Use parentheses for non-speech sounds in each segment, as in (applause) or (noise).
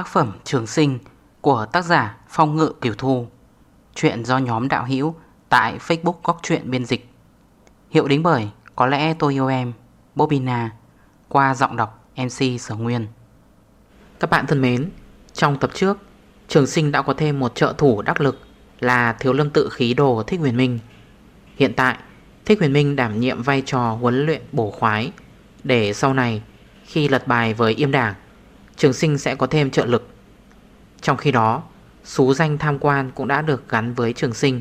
tác phẩm Trường Sinh của tác giả Phong Ngự Kiều Thu. Chuyện do nhóm đạo hữu tại Facebook Góc Chuyện Biên Dịch. Hiệu đính bởi Có lẽ tôi yêu em, Bobina, qua giọng đọc MC Sở Nguyên. Các bạn thân mến, trong tập trước, Trường Sinh đã có thêm một trợ thủ đắc lực là Thiếu Lâm Tự Khí Đồ Thích Huyền Minh. Hiện tại, Thích Huyền Minh đảm nhiệm vai trò huấn luyện bổ khoái để sau này khi lật bài với yêm đảng Trường sinh sẽ có thêm trợ lực. Trong khi đó Số danh tham quan cũng đã được gắn với trường sinh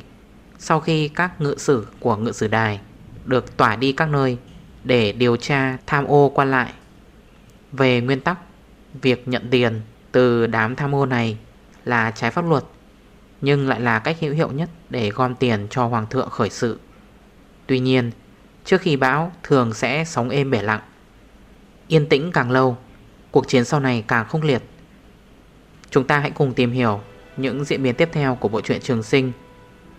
Sau khi các ngự sử của ngự sử đài Được tỏa đi các nơi Để điều tra tham ô quan lại. Về nguyên tắc, Việc nhận tiền từ đám tham ô này Là trái pháp luật, Nhưng lại là cách hữu hiệu nhất Để gom tiền cho hoàng thượng khởi sự. Tuy nhiên, Trước khi bão thường sẽ sóng êm bể lặng, Yên tĩnh càng lâu Cuộc chiến sau này càng khốc liệt. Chúng ta hãy cùng tìm hiểu Những diễn biến tiếp theo của bộ truyện Trường Sinh.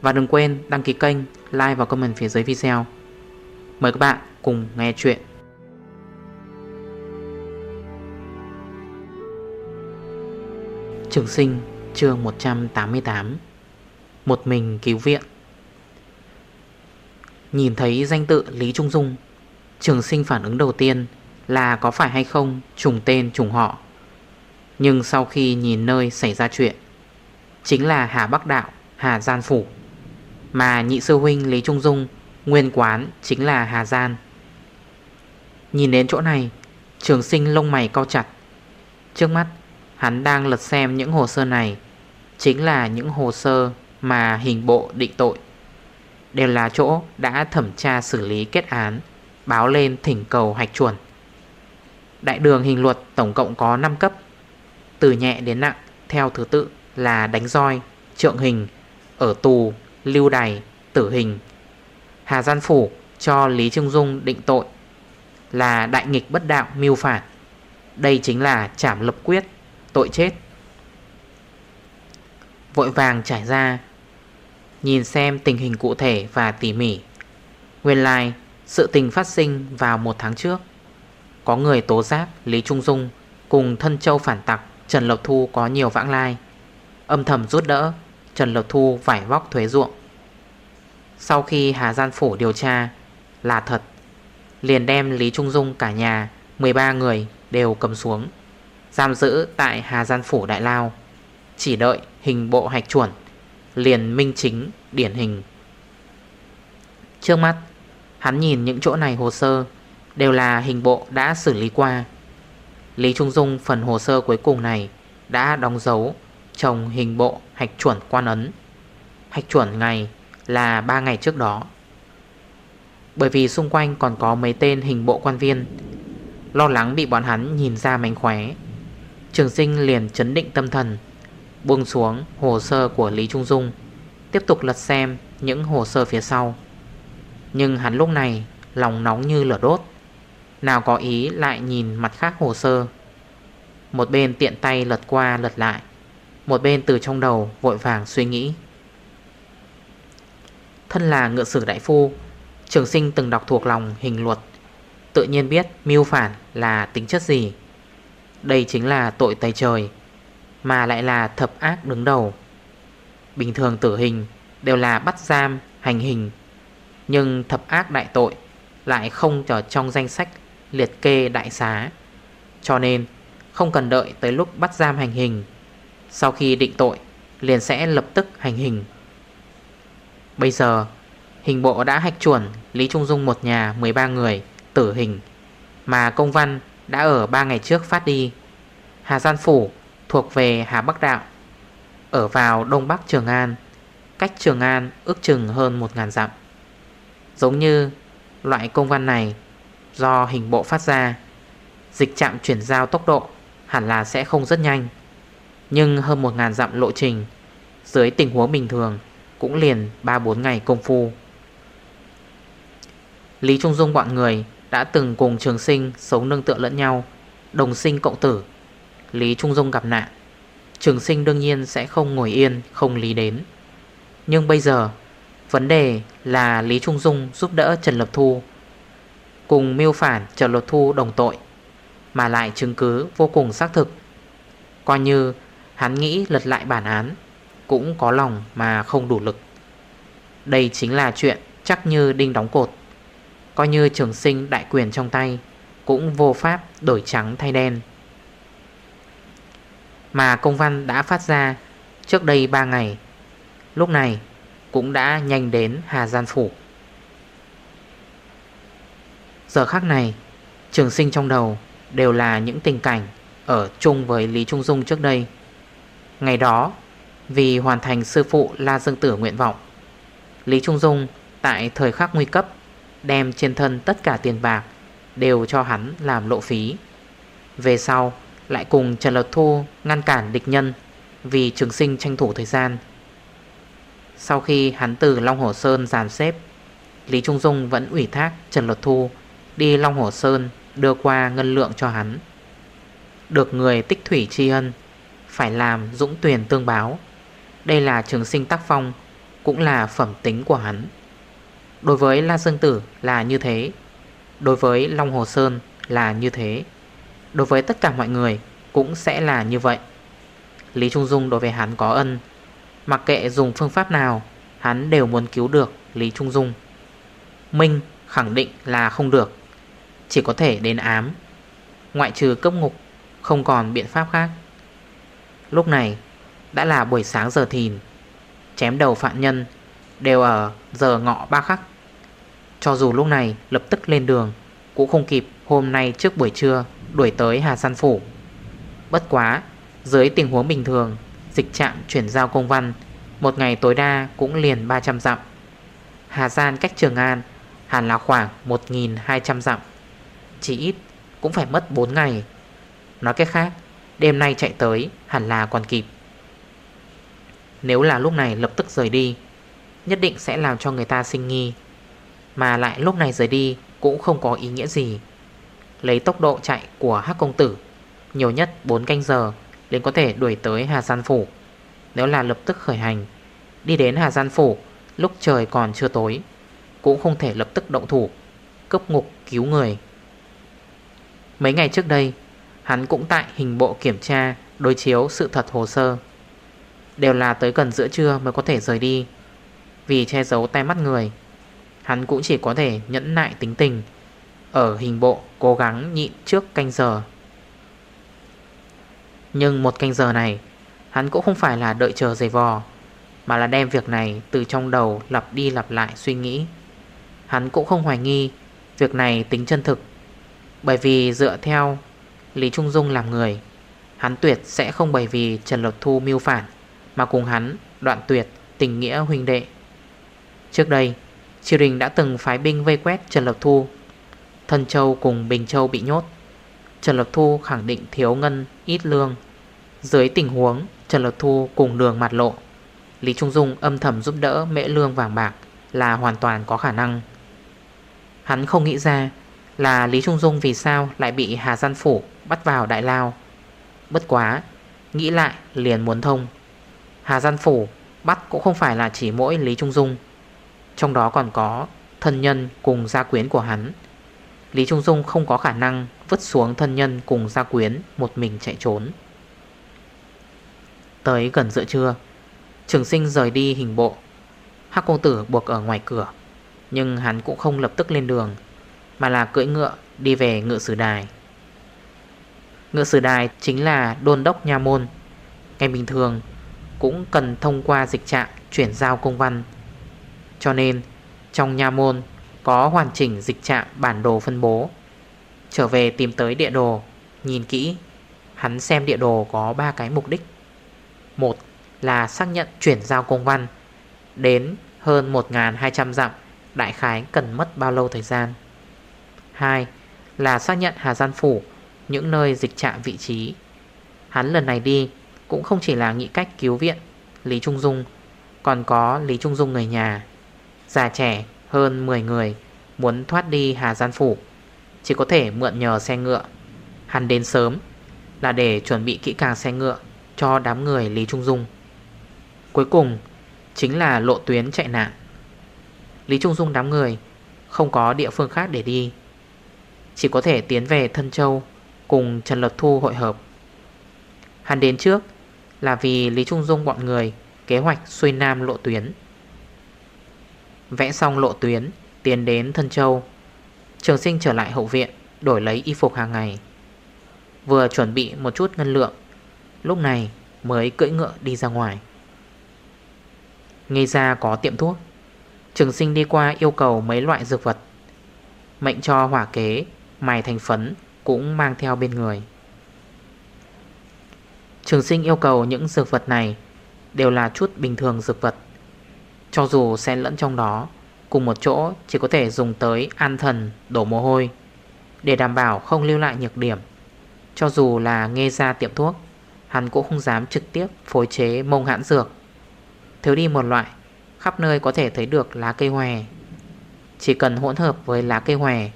Và đừng quên đăng ký kênh, Like và comment phía dưới video. Mời các bạn cùng nghe chuyện. Trường Sinh, chương 188 Một mình cứu viện. Nhìn thấy danh tự Lý Trung Dung, Trường sinh phản ứng đầu tiên là có phải hay không trùng tên trùng họ. Nhưng sau khi nhìn nơi xảy ra chuyện Chính là Hà Bắc Đạo, Hà Gian Phủ. Mà nhị sư huynh Lý Trung Dung Nguyên quán chính là Hà Gian. Nhìn đến chỗ này Trường sinh lông mày cao chặt. Trước mắt hắn đang lật xem những hồ sơ này Chính là những hồ sơ mà hình bộ định tội. Đều là chỗ đã thẩm tra xử lý kết án Báo lên thỉnh cầu hạch chuẩn. Đại đường hình luật tổng cộng có 5 cấp. Từ nhẹ đến nặng Theo thứ tự là đánh roi Trượng hình Ở tù Lưu đày Tử hình. Hà Gian Phủ cho Lý Trương Dung định tội Là đại nghịch bất đạo mưu phản. Đây chính là trảm lập quyết Tội chết. Vội vàng trải ra Nhìn xem tình hình cụ thể và tỉ mỉ. Nguyên lai like, sự tình phát sinh vào một tháng trước có người tố giác Lý Trung Dung Cùng thân châu phản tặc Trần Lộc Thu có nhiều vãng lai. Âm thầm rút đỡ, Trần Lộc Thu vải vóc thuế ruộng. Sau khi Hà Gian Phủ điều tra, Là thật, Liền đem Lý Trung Dung cả nhà 13 người, đều cầm xuống, Giam giữ tại Hà Gian Phủ Đại Lao. Chỉ đợi hình bộ hạch chuẩn, Liền minh chính điển hình. Trước mắt, Hắn nhìn những chỗ này hồ sơ Đều là hình bộ đã xử lý qua. Lý Trung Dung phần hồ sơ cuối cùng này Đã đóng dấu Chồng hình bộ hạch chuẩn quan ấn. Hạch chuẩn ngày là 3 ngày trước đó. Bởi vì xung quanh còn có mấy tên hình bộ quan viên, Lo lắng bị bọn hắn nhìn ra mánh khóe. Trường sinh liền chấn định tâm thần, Buông xuống hồ sơ của Lý Trung Dung, Tiếp tục lật xem những hồ sơ phía sau. Nhưng hắn lúc này lòng nóng như lửa đốt nào có ý lại nhìn mặt khác hồ sơ. Một bên tiện tay lật qua lật lại. Một bên từ trong đầu vội vàng suy nghĩ. Thân là ngựa sử đại phu Trường sinh từng đọc thuộc lòng hình luật Tự nhiên biết mưu phản là tính chất gì. Đây chính là tội tay trời Mà lại là thập ác đứng đầu. Bình thường tử hình đều là bắt giam, hành hình Nhưng thập ác đại tội lại không ở trong danh sách liệt kê đại xá. Cho nên, không cần đợi tới lúc bắt giam hành hình. Sau khi định tội, liền sẽ lập tức hành hình. Bây giờ, hình bộ đã hạch chuẩn Lý Trung Dung một nhà 13 người tử hình, Mà công văn đã ở 3 ngày trước phát đi. Hà Gian Phủ thuộc về Hà Bắc Đạo, Ở vào Đông Bắc Trường An, Cách Trường An ước chừng hơn 1.000 dặm. Giống như loại công văn này do hình bộ phát ra. Dịch chạm chuyển giao tốc độ hẳn là sẽ không rất nhanh, Nhưng hơn 1.000 dặm lộ trình, Dưới tình huống bình thường, Cũng liền 3-4 ngày công phu. Lý Trung Dung bọn người Đã từng cùng trường sinh Sống nương tựa lẫn nhau, Đồng sinh cộng tử. Lý Trung Dung gặp nạn, Trường sinh đương nhiên sẽ không ngồi yên, Không lý đến. Nhưng bây giờ, Vấn đề là Lý Trung Dung giúp đỡ Trần Lập Thu Cùng mưu phản Trần Lột Thu đồng tội, Mà lại chứng cứ vô cùng xác thực. Coi như hắn nghĩ lật lại bản án, Cũng có lòng mà không đủ lực. Đây chính là chuyện chắc như đinh đóng cột. Coi như trường sinh đại quyền trong tay, Cũng vô pháp đổi trắng thay đen. Mà công văn đã phát ra Trước đây 3 ngày, Lúc này cũng đã nhanh đến Hà Gian Phủ. Giờ khác này, Trường sinh trong đầu đều là những tình cảnh Ở chung với Lý Trung Dung trước đây. Ngày đó, Vì hoàn thành sư phụ La Dương Tử nguyện vọng, Lý Trung Dung tại thời khắc nguy cấp Đem trên thân tất cả tiền bạc Đều cho hắn làm lộ phí. Về sau, lại cùng Trần Lật Thu ngăn cản địch nhân Vì trường sinh tranh thủ thời gian. Sau khi hắn từ Long Hồ Sơn giàn xếp, Lý Trung Dung vẫn ủy thác Trần Lật Thu Đi Long Hồ Sơn, đưa qua ngân lượng cho hắn. Được người tích thủy tri ân, Phải làm dũng tuyển tương báo. Đây là trường sinh tác phong, Cũng là phẩm tính của hắn. Đối với La Dương Tử là như thế. Đối với Long Hồ Sơn là như thế. Đối với tất cả mọi người cũng sẽ là như vậy. Lý Trung Dung đối với hắn có ân. Mặc kệ dùng phương pháp nào, Hắn đều muốn cứu được Lý Trung Dung. Minh khẳng định là không được. Chỉ có thể đến ám. Ngoại trừ cấp ngục, Không còn biện pháp khác. Lúc này, đã là buổi sáng giờ thìn. Chém đầu phạm nhân Đều ở giờ ngọ ba khắc. Cho dù lúc này lập tức lên đường, Cũng không kịp hôm nay trước buổi trưa Đuổi tới Hà San Phủ. Bất quá, Dưới tình huống bình thường, Dịch trạm chuyển giao công văn, Một ngày tối đa cũng liền 300 dặm. Hà Gian cách Trường An Hẳn là khoảng 1.200 dặm. Chỉ ít cũng phải mất 4 ngày. Nói cách khác, Đêm nay chạy tới, hẳn là còn kịp. Nếu là lúc này lập tức rời đi, Nhất định sẽ làm cho người ta sinh nghi. Mà lại lúc này rời đi Cũng không có ý nghĩa gì. Lấy tốc độ chạy của Hắc Công Tử, Nhiều nhất 4 canh giờ liền có thể đuổi tới Hà Gian Phủ. Nếu là lập tức khởi hành, Đi đến Hà Gian Phủ, Lúc trời còn chưa tối, Cũng không thể lập tức động thủ Cấp ngục cứu người. Mấy ngày trước đây, Hắn cũng tại hình bộ kiểm tra, Đối chiếu sự thật hồ sơ. Đều là tới gần giữa trưa mới có thể rời đi. Vì che giấu tay mắt người, Hắn cũng chỉ có thể nhẫn nại tính tình, Ở hình bộ cố gắng nhịn trước canh giờ. Nhưng một canh giờ này, Hắn cũng không phải là đợi chờ giày vò, Mà là đem việc này từ trong đầu lặp đi lặp lại suy nghĩ. Hắn cũng không hoài nghi Việc này tính chân thực bởi vì dựa theo Lý Trung Dung làm người, Hắn tuyệt sẽ không bởi vì Trần Lộc Thu mưu phản, Mà cùng hắn, đoạn tuyệt, tình nghĩa huynh đệ. Trước đây, Triều đình đã từng phái binh vây quét Trần Lập Thu. Thân Châu cùng Bình Châu bị nhốt. Trần Lập Thu khẳng định thiếu ngân ít lương. Dưới tình huống, Trần Lập Thu cùng đường mặt lộ, Lý Trung Dung âm thầm giúp đỡ mễ lương vàng bạc Là hoàn toàn có khả năng. Hắn không nghĩ ra là Lý Trung Dung vì sao lại bị Hà Gian Phủ bắt vào Đại Lao? Bất quá, Nghĩ lại liền muốn thông. Hà Gian Phủ bắt cũng không phải là chỉ mỗi Lý Trung Dung. Trong đó còn có thân nhân cùng gia quyến của hắn. Lý Trung Dung không có khả năng vứt xuống thân nhân cùng gia quyến một mình chạy trốn. Tới gần giữa trưa, Trường sinh rời đi hình bộ. Hắc công tử buộc ở ngoài cửa, Nhưng hắn cũng không lập tức lên đường. Mà là cưỡi ngựa đi về ngựa sử đài. Ngựa sử đài chính là đôn đốc nha môn. Ngày bình thường, cũng cần thông qua dịch trạng chuyển giao công văn. Cho nên, trong nhà môn có hoàn chỉnh dịch trạng bản đồ phân bố. Trở về tìm tới địa đồ, Nhìn kỹ, Hắn xem địa đồ có 3 cái mục đích. Một là xác nhận chuyển giao công văn, Đến hơn 1.200 dặm, Đại khái cần mất bao lâu thời gian? Hai là xác nhận Hà Gian Phủ, Những nơi dịch trạm vị trí. Hắn lần này đi Cũng không chỉ là nghĩ cách cứu viện Lý Trung Dung, Còn có Lý Trung Dung người nhà. Già trẻ hơn 10 người Muốn thoát đi Hà Gian Phủ, Chỉ có thể mượn nhờ xe ngựa. Hắn đến sớm Là để chuẩn bị kỹ càng xe ngựa Cho đám người Lý Trung Dung. Cuối cùng Chính là lộ tuyến chạy nạn. Lý Trung Dung đám người Không có địa phương khác để đi. Chỉ có thể tiến về Thân Châu Cùng Trần Lật Thu hội hợp Hắn đến trước là vì Lý Trung Dung bọn người kế hoạch xuôi nam lộ tuyến. Vẽ xong lộ tuyến, tiến đến Thân Châu. Trường sinh trở lại hậu viện, đổi lấy y phục hàng ngày. Vừa chuẩn bị một chút ngân lượng, lúc này mới cưỡi ngựa đi ra ngoài. Ngay ra có tiệm thuốc, trường sinh đi qua yêu cầu mấy loại dược vật. Mệnh cho hỏa kế, mài thành phấn cũng mang theo bên người. Trường sinh yêu cầu những dược vật này Đều là chút bình thường dược vật, Cho dù xen lẫn trong đó, Cùng một chỗ chỉ có thể dùng tới an thần, đổ mồ hôi, Để đảm bảo không lưu lại nhược điểm. Cho dù là nghe ra tiệm thuốc, Hắn cũng không dám trực tiếp phối chế mông hãn dược. Thiếu đi một loại, Khắp nơi có thể thấy được lá cây hòe. Chỉ cần hỗn hợp với lá cây hòe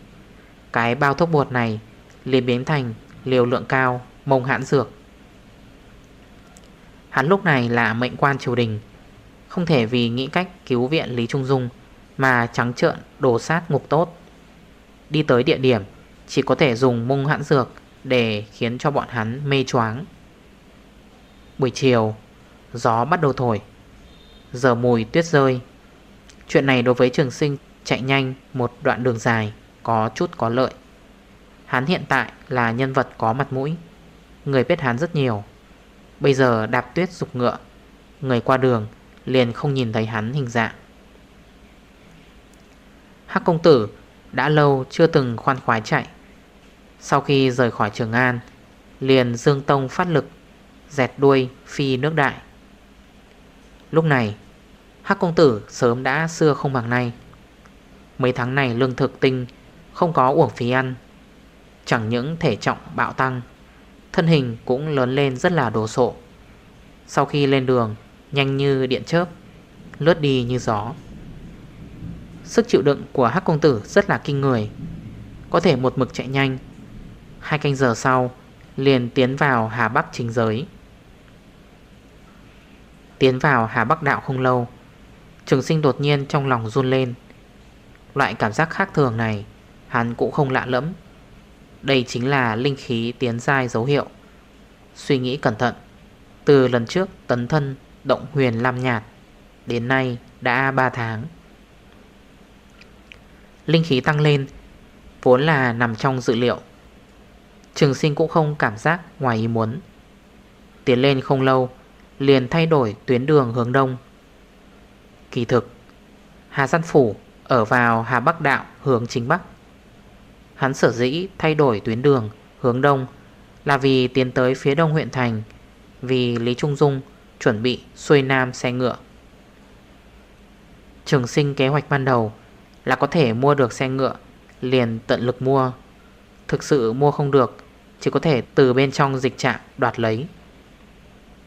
cái bao thuốc bột này liền biến thành liều lượng cao, mông hãn dược. Hắn lúc này là mệnh quan triều đình, Không thể vì nghĩ cách cứu viện Lý Trung Dung Mà trắng trợn đổ sát ngục tốt. Đi tới địa điểm, Chỉ có thể dùng mông hãn dược Để khiến cho bọn hắn mê choáng. Buổi chiều, Gió bắt đầu thổi, Giờ mùi tuyết rơi. Chuyện này đối với trường sinh chạy nhanh Một đoạn đường dài. Có chút có lợi. Hắn hiện tại là nhân vật có mặt mũi. Người biết hắn rất nhiều. Bây giờ đạp tuyết dục ngựa. Người qua đường liền không nhìn thấy hắn hình dạng. Hắc công tử đã lâu chưa từng khoan khoái chạy. Sau khi rời khỏi Trường An, Liền dương tông phát lực, Dẹt đuôi phi nước đại. Lúc này, Hắc công tử sớm đã xưa không bằng nay. Mấy tháng này lương thực tinh không có uổng phí ăn. Chẳng những thể trọng bạo tăng, Thân hình cũng lớn lên rất là đồ sộ. Sau khi lên đường, Nhanh như điện chớp, Lướt đi như gió. Sức chịu đựng của Hắc Công Tử rất là kinh người. Có thể một mực chạy nhanh, Hai canh giờ sau Liền tiến vào Hà Bắc chính giới. Tiến vào Hà Bắc đạo không lâu, Trường sinh đột nhiên trong lòng run lên. Loại cảm giác khác thường này Hắn cũng không lạ lẫm. Đây chính là linh khí tiến dai dấu hiệu. Suy nghĩ cẩn thận. Từ lần trước, tấn thân, động huyền lam nhạt, Đến nay đã 3 tháng. Linh khí tăng lên, Vốn là nằm trong dự liệu. Trường sinh cũng không cảm giác ngoài ý muốn. Tiến lên không lâu, Liền thay đổi tuyến đường hướng đông. Kỳ thực, Hà Gian Phủ ở vào Hà Bắc Đạo hướng chính Bắc. Hắn sở dĩ thay đổi tuyến đường, hướng đông Là vì tiến tới phía đông huyện thành, Vì Lý Trung Dung chuẩn bị xuôi nam xe ngựa. Trường sinh kế hoạch ban đầu Là có thể mua được xe ngựa, Liền tận lực mua. Thực sự mua không được, Chỉ có thể từ bên trong dịch trạm đoạt lấy.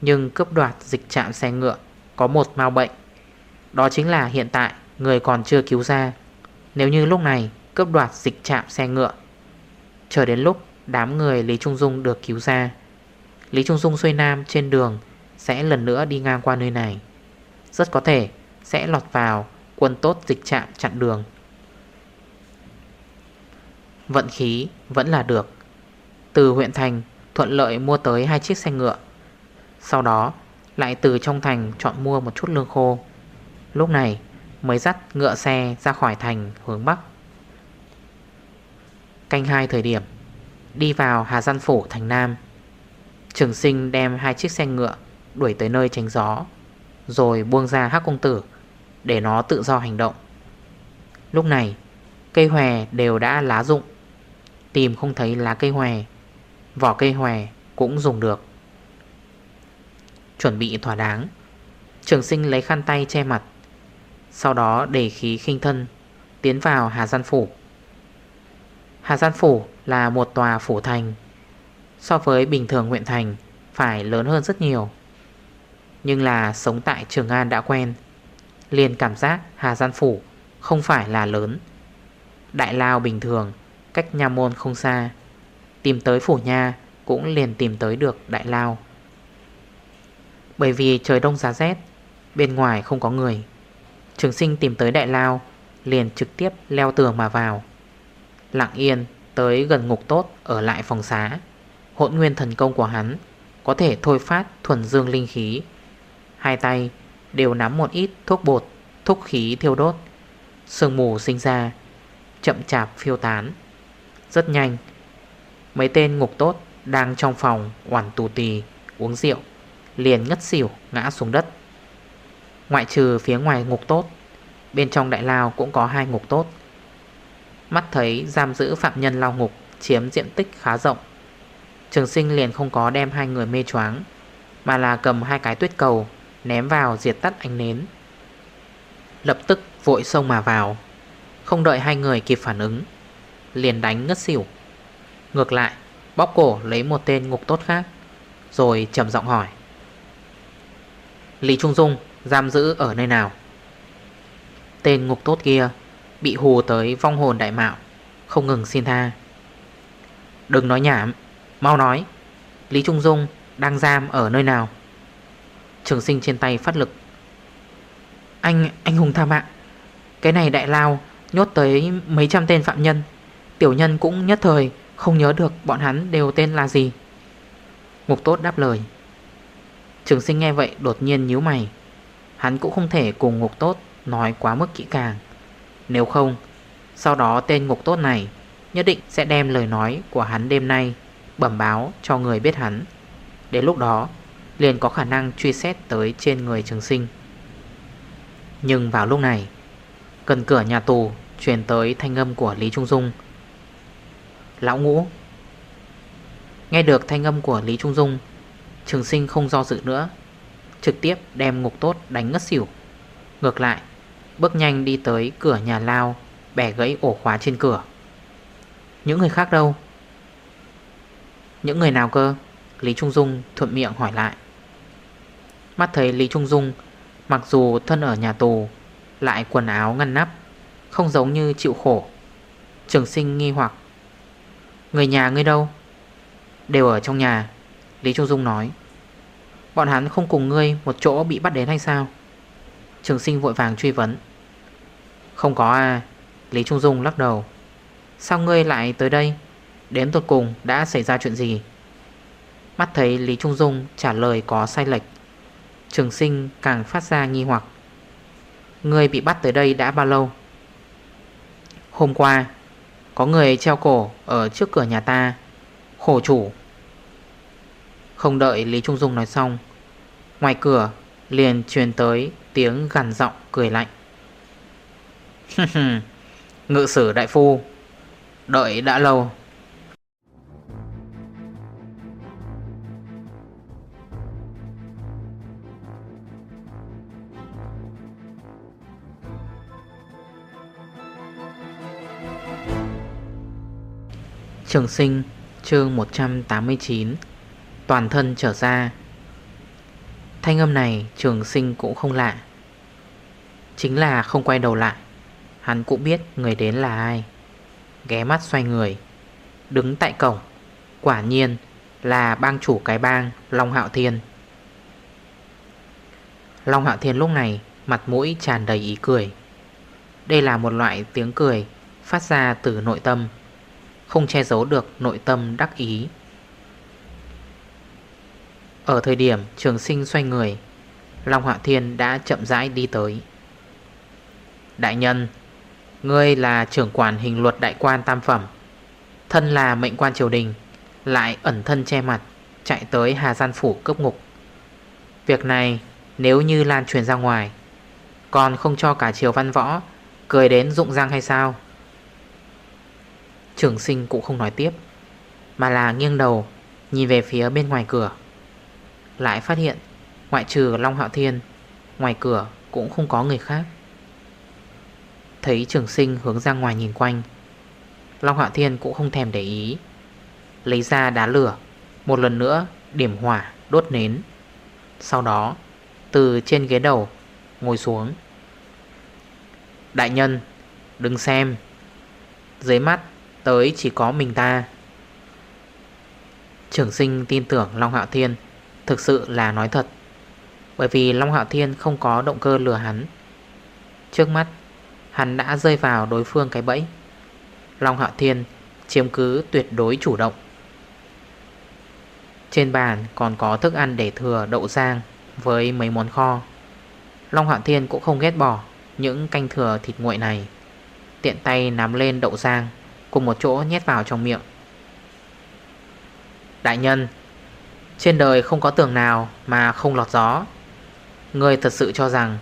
Nhưng cướp đoạt dịch trạm xe ngựa Có một mau bệnh, Đó chính là hiện tại Người còn chưa cứu ra. Nếu như lúc này cướp đoạt dịch chạm xe ngựa. Chờ đến lúc đám người Lý Trung Dung được cứu ra, Lý Trung Dung xuôi nam trên đường Sẽ lần nữa đi ngang qua nơi này. Rất có thể sẽ lọt vào quân tốt dịch chạm chặn đường. Vận khí vẫn là được. Từ huyện thành thuận lợi mua tới hai chiếc xe ngựa. Sau đó lại từ trong thành chọn mua một chút lương khô. Lúc này mới dắt ngựa xe ra khỏi thành hướng Bắc. Canh hai thời điểm, Đi vào Hà Gian Phủ thành Nam. Trường sinh đem hai chiếc xe ngựa Đuổi tới nơi tránh gió, Rồi buông ra hắc công tử Để nó tự do hành động. Lúc này, Cây hòe đều đã lá rụng. Tìm không thấy lá cây hòe, Vỏ cây hòe cũng dùng được. Chuẩn bị thỏa đáng, Trường sinh lấy khăn tay che mặt, Sau đó để khí khinh thân, Tiến vào Hà Gian Phủ. Hà Gian Phủ là một tòa phủ thành. So với bình thường huyện thành, Phải lớn hơn rất nhiều. Nhưng là sống tại Trường An đã quen, Liền cảm giác Hà Gian Phủ Không phải là lớn. Đại lao bình thường, Cách nhà môn không xa. Tìm tới phủ nha Cũng liền tìm tới được đại lao Bởi vì trời đông giá rét, Bên ngoài không có người. Trường sinh tìm tới đại lao Liền trực tiếp leo tường mà vào. Lặng yên tới gần ngục tốt Ở lại phòng xá. Hỗn nguyên thần công của hắn Có thể thôi phát thuần dương linh khí. Hai tay đều nắm một ít thuốc bột Thúc khí thiêu đốt. Sương mù sinh ra, Chậm chạp phiêu tán. Rất nhanh, Mấy tên ngục tốt đang trong phòng Hoàn tù tì, uống rượu, Liền ngất xỉu ngã xuống đất. Ngoại trừ phía ngoài ngục tốt, Bên trong đại lao cũng có hai ngục tốt. Mắt thấy giam giữ phạm nhân lao ngục, Chiếm diện tích khá rộng. Trường sinh liền không có đem hai người mê choáng, Mà là cầm hai cái tuyết cầu, Ném vào diệt tắt ánh nến. Lập tức vội xông mà vào. Không đợi hai người kịp phản ứng, Liền đánh ngất xỉu. Ngược lại, bóp cổ lấy một tên ngục tốt khác, Rồi trầm giọng hỏi. Lý Trung Dung, giam giữ ở nơi nào? Tên ngục tốt kia Bị hù tới vong hồn đại mạo. Không ngừng xin tha. Đừng nói nhảm Mau nói. Lý Trung Dung đang giam ở nơi nào? Trường sinh trên tay phát lực. Anh, anh hùng tha mạng Cái này đại lao Nhốt tới mấy trăm tên phạm nhân. Tiểu nhân cũng nhất thời Không nhớ được bọn hắn đều tên là gì. Ngục tốt đáp lời. Trường sinh nghe vậy đột nhiên nhíu mày. Hắn cũng không thể cùng ngục tốt Nói quá mức kỹ càng. Nếu không, Sau đó tên ngục tốt này Nhất định sẽ đem lời nói của hắn đêm nay Bẩm báo cho người biết hắn. Đến lúc đó, liền có khả năng truy xét tới trên người trường sinh. Nhưng vào lúc này Cần cửa nhà tù Truyền tới thanh âm của Lý Trung Dung. Lão ngũ. Nghe được thanh âm của Lý Trung Dung, Trường sinh không do dự nữa, Trực tiếp đem ngục tốt đánh ngất xỉu. Ngược lại Bước nhanh đi tới cửa nhà lao, Bẻ gãy ổ khóa trên cửa. Những người khác đâu? Những người nào cơ? Lý Trung Dung thuận miệng hỏi lại. Mắt thấy Lý Trung Dung, Mặc dù thân ở nhà tù, Lại quần áo ngăn nắp, Không giống như chịu khổ. Trường sinh nghi hoặc. Người nhà ngươi đâu? Đều ở trong nhà, Lý Trung Dung nói. Bọn hắn không cùng ngươi một chỗ bị bắt đến hay sao? Trường sinh vội vàng truy vấn. Không có à Lý Trung Dung lắc đầu. Sao ngươi lại tới đây? Đến tuột cùng đã xảy ra chuyện gì? Mắt thấy Lý Trung Dung trả lời có sai lệch. Trường sinh càng phát ra nghi hoặc. Ngươi bị bắt tới đây đã bao lâu? Hôm qua, Có người treo cổ ở trước cửa nhà ta. Khổ chủ. Không đợi Lý Trung Dung nói xong, Ngoài cửa liền truyền tới tiếng gằn giọng cười lạnh. (laughs) Ngự sử đại phu, Đợi đã lâu. Trường sinh, chương 189 Toàn thân trở ra. Thanh âm này trường sinh cũng không lạ, Chính là không quay đầu lại. Hắn cũng biết người đến là ai. Ghé mắt xoay người. Đứng tại cổng. Quả nhiên là bang chủ cái bang Long Hạo Thiên. Long Hạo Thiên lúc này Mặt mũi tràn đầy ý cười. Đây là một loại tiếng cười Phát ra từ nội tâm, Không che giấu được nội tâm đắc ý. Ở thời điểm trường sinh xoay người, Long Hạo Thiên đã chậm rãi đi tới. Đại nhân Ngươi là trưởng quản hình luật đại quan tam phẩm. Thân là mệnh quan triều đình, Lại ẩn thân che mặt, Chạy tới Hà Gian Phủ cướp ngục. Việc này nếu như lan truyền ra ngoài, Còn không cho cả triều văn võ Cười đến rụng răng hay sao? Trường sinh cũng không nói tiếp, Mà là nghiêng đầu Nhìn về phía bên ngoài cửa. Lại phát hiện Ngoại trừ Long Hạo Thiên, Ngoài cửa cũng không có người khác. Thấy trường sinh hướng ra ngoài nhìn quanh. Long Hạo Thiên cũng không thèm để ý. Lấy ra đá lửa, Một lần nữa điểm hỏa đốt nến. Sau đó, Từ trên ghế đầu, Ngồi xuống. Đại nhân, Đừng xem. Dưới mắt tới chỉ có mình ta. Trường sinh tin tưởng Long Hạo Thiên Thực sự là nói thật. Bởi vì Long Hạo Thiên không có động cơ lừa hắn. Trước mắt Hắn đã rơi vào đối phương cái bẫy. Long Hạo Thiên chiếm cứ tuyệt đối chủ động. Trên bàn còn có thức ăn để thừa đậu rang Với mấy món kho. Long Hạo Thiên cũng không ghét bỏ Những canh thừa thịt nguội này. Tiện tay nắm lên đậu rang, Cùng một chỗ nhét vào trong miệng. Đại nhân, Trên đời không có tường nào Mà không lọt gió. Ngươi thật sự cho rằng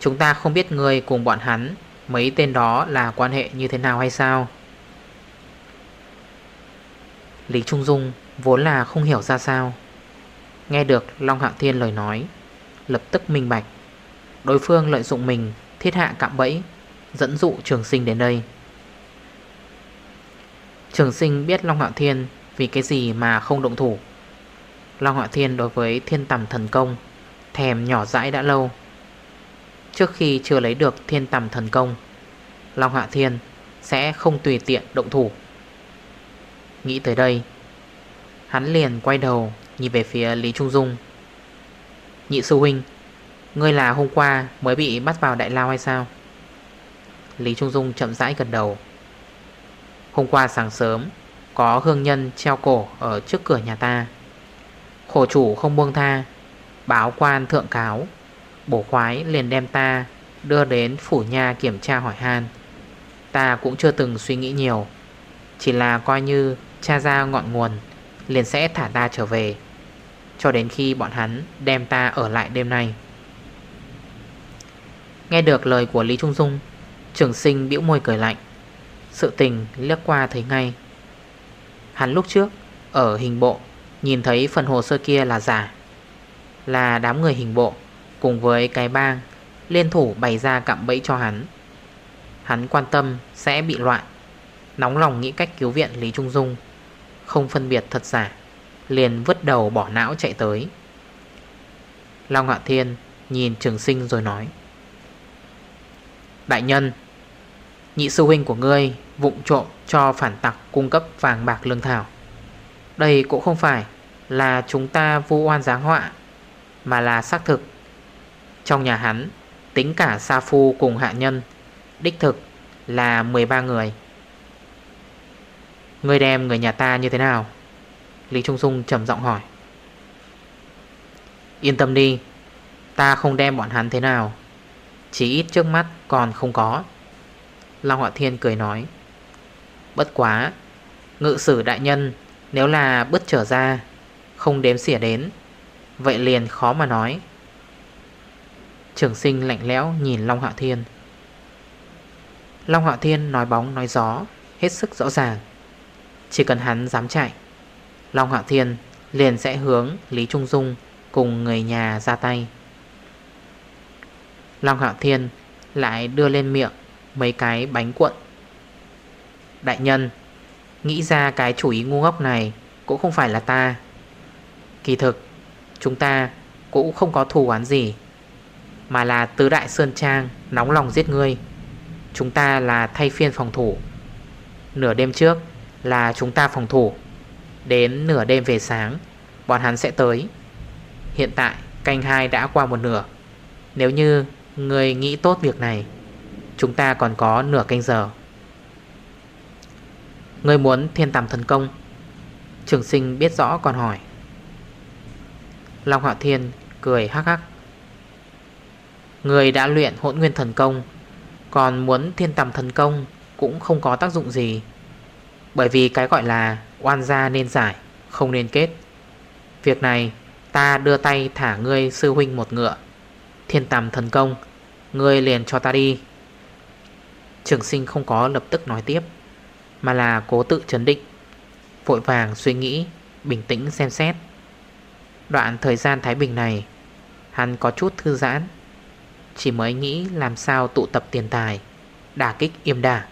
Chúng ta không biết ngươi cùng bọn hắn Mấy tên đó là quan hệ như thế nào hay sao? Lý Trung Dung vốn là không hiểu ra sao. Nghe được Long Hạo Thiên lời nói, Lập tức minh bạch. Đối phương lợi dụng mình, thiết hạ cạm bẫy, Dẫn dụ trường sinh đến đây. Trường sinh biết Long Hạo Thiên Vì cái gì mà không động thủ. Long Hạo Thiên đối với thiên tầm thần công, Thèm nhỏ dãi đã lâu. Trước khi chưa lấy được thiên tầm thần công, Long Hạ Thiên sẽ không tùy tiện động thủ. Nghĩ tới đây, Hắn liền quay đầu Nhìn về phía Lý Trung Dung. Nhị sư huynh, Ngươi là hôm qua mới bị bắt vào đại lao hay sao? Lý Trung Dung chậm rãi gần đầu. Hôm qua sáng sớm, Có hương nhân treo cổ Ở trước cửa nhà ta. Khổ chủ không buông tha, Báo quan thượng cáo. Bổ khoái liền đem ta Đưa đến phủ nhà kiểm tra hỏi han. Ta cũng chưa từng suy nghĩ nhiều, Chỉ là coi như Cha ra ngọn nguồn, Liền sẽ thả ta trở về, Cho đến khi bọn hắn đem ta ở lại đêm nay. Nghe được lời của Lý Trung Dung, Trường sinh bĩu môi cười lạnh, Sự tình liếc qua thấy ngay. Hắn lúc trước Ở hình bộ, Nhìn thấy phần hồ sơ kia là giả, Là đám người hình bộ. Cùng với cái bang, Liên thủ bày ra cạm bẫy cho hắn. Hắn quan tâm sẽ bị loạn Nóng lòng nghĩ cách cứu viện Lý Trung Dung. Không phân biệt thật giả, Liền vứt đầu bỏ não chạy tới. Long Hạ Thiên Nhìn trường sinh rồi nói, Đại nhân, Nhị sư huynh của ngươi Vụng trộm cho phản tặc cung cấp vàng bạc lương thảo. Đây cũng không phải Là chúng ta vu oan giáng họa, Mà là xác thực trong nhà hắn, Tính cả Sa Phu cùng hạ nhân, Đích thực là 13 người. Người đem người nhà ta như thế nào? Lý Trung Dung trầm giọng hỏi. Yên tâm đi, Ta không đem bọn hắn thế nào, Chỉ ít trước mắt còn không có. Long Họa Thiên cười nói. Bất quá, Ngự sử đại nhân Nếu là bứt trở ra, Không đếm xỉa đến, Vậy liền khó mà nói. Trường sinh lạnh lẽo nhìn Long Hạo Thiên. Long Hạo Thiên nói bóng, nói gió, Hết sức rõ ràng. Chỉ cần hắn dám chạy, Long Hạo Thiên liền sẽ hướng Lý Trung Dung Cùng người nhà ra tay. Long Hạo Thiên lại đưa lên miệng Mấy cái bánh cuộn. Đại nhân, Nghĩ ra cái chủ ý ngu ngốc này Cũng không phải là ta. Kỳ thực, Chúng ta cũng không có thù oán gì. Mà là tứ đại Sơn Trang Nóng lòng giết ngươi. Chúng ta là thay phiên phòng thủ. Nửa đêm trước là chúng ta phòng thủ. Đến nửa đêm về sáng, Bọn hắn sẽ tới. Hiện tại, canh hai đã qua một nửa. Nếu như người nghĩ tốt việc này, Chúng ta còn có nửa canh giờ. Người muốn thiên tầm thần công? Trường sinh biết rõ còn hỏi. Long Hạo Thiên cười hắc hắc. Người đã luyện hỗn nguyên thần công, Còn muốn thiên tầm thần công Cũng không có tác dụng gì. Bởi vì cái gọi là Oan gia nên giải, Không nên kết. Việc này, ta đưa tay thả ngươi sư huynh một ngựa. Thiên tầm thần công, Ngươi liền cho ta đi. Trường sinh không có lập tức nói tiếp, Mà là cố tự chấn định, Vội vàng suy nghĩ, Bình tĩnh xem xét. Đoạn thời gian Thái Bình này, Hắn có chút thư giãn. Chỉ mới nghĩ làm sao tụ tập tiền tài. Đả kích yêm đả.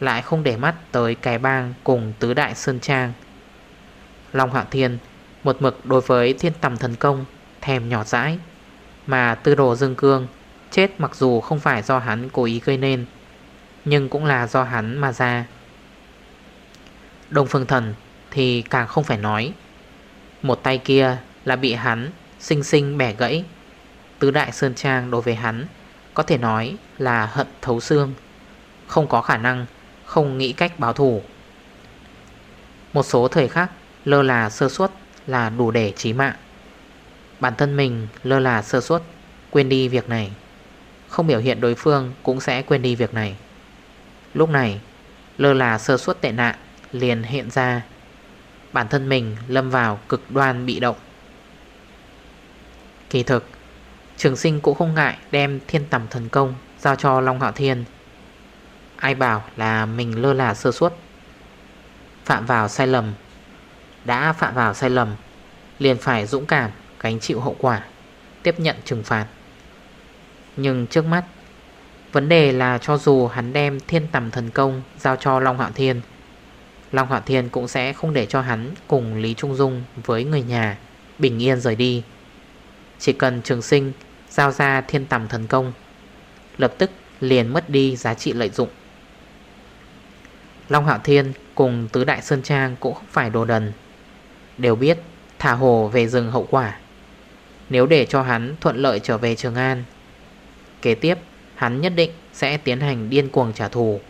Lại không để mắt tới cái bang Cùng tứ đại Sơn Trang. Long Hạ Thiên, Một mực đối với thiên tầm thần công, Thèm nhỏ dãi. Mà tư đồ dương cương, Chết mặc dù không phải do hắn cố ý gây nên, Nhưng cũng là do hắn mà ra. Đông Phương Thần Thì càng không phải nói. Một tay kia là bị hắn Sinh sinh bẻ gãy Tứ Đại Sơn Trang đối với hắn, Có thể nói là hận thấu xương, Không có khả năng, Không nghĩ cách báo thủ Một số thời khắc, Lơ là sơ suất là đủ để chí mạng. Bản thân mình lơ là sơ suất, Quên đi việc này. Không biểu hiện đối phương cũng sẽ quên đi việc này. Lúc này, Lơ là sơ suất tệ nạn Liền hiện ra. Bản thân mình lâm vào cực đoan bị động. Kỳ thực Trường sinh cũng không ngại đem thiên tầm thần công Giao cho Long Hạo Thiên. Ai bảo là mình lơ là sơ suất. Phạm vào sai lầm. Đã phạm vào sai lầm, Liền phải dũng cảm Gánh chịu hậu quả, Tiếp nhận trừng phạt. Nhưng trước mắt, Vấn đề là cho dù hắn đem thiên tầm thần công Giao cho Long Hạo Thiên, Long Hạo Thiên cũng sẽ không để cho hắn Cùng Lý Trung Dung với người nhà Bình yên rời đi. Chỉ cần trường sinh Giao ra thiên tầm thần công. Lập tức liền mất đi giá trị lợi dụng. Long Hạo Thiên cùng Tứ Đại Sơn Trang cũng không phải đồ đần. Đều biết thả hồ về rừng hậu quả. Nếu để cho hắn thuận lợi trở về Trường An, Kế tiếp hắn nhất định sẽ tiến hành điên cuồng trả thù.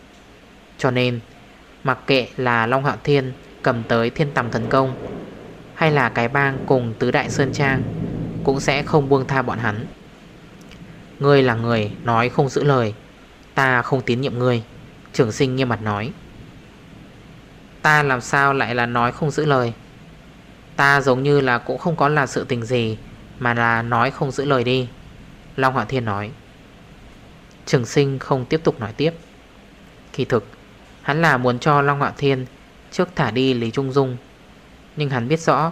Cho nên, mặc kệ là Long Hạo Thiên cầm tới thiên tầm thần công, Hay là cái bang cùng Tứ Đại Sơn Trang, Cũng sẽ không buông tha bọn hắn. Ngươi là người nói không giữ lời, Ta không tín nhiệm ngươi. Trường sinh nghiêm mặt nói. Ta làm sao lại là nói không giữ lời? Ta giống như là cũng không có là sự tình gì Mà là nói không giữ lời đi. Long Hỏa Thiên nói. Trường sinh không tiếp tục nói tiếp. Kỳ thực, Hắn là muốn cho Long Hỏa Thiên Trước thả đi Lý Trung Dung. Nhưng hắn biết rõ,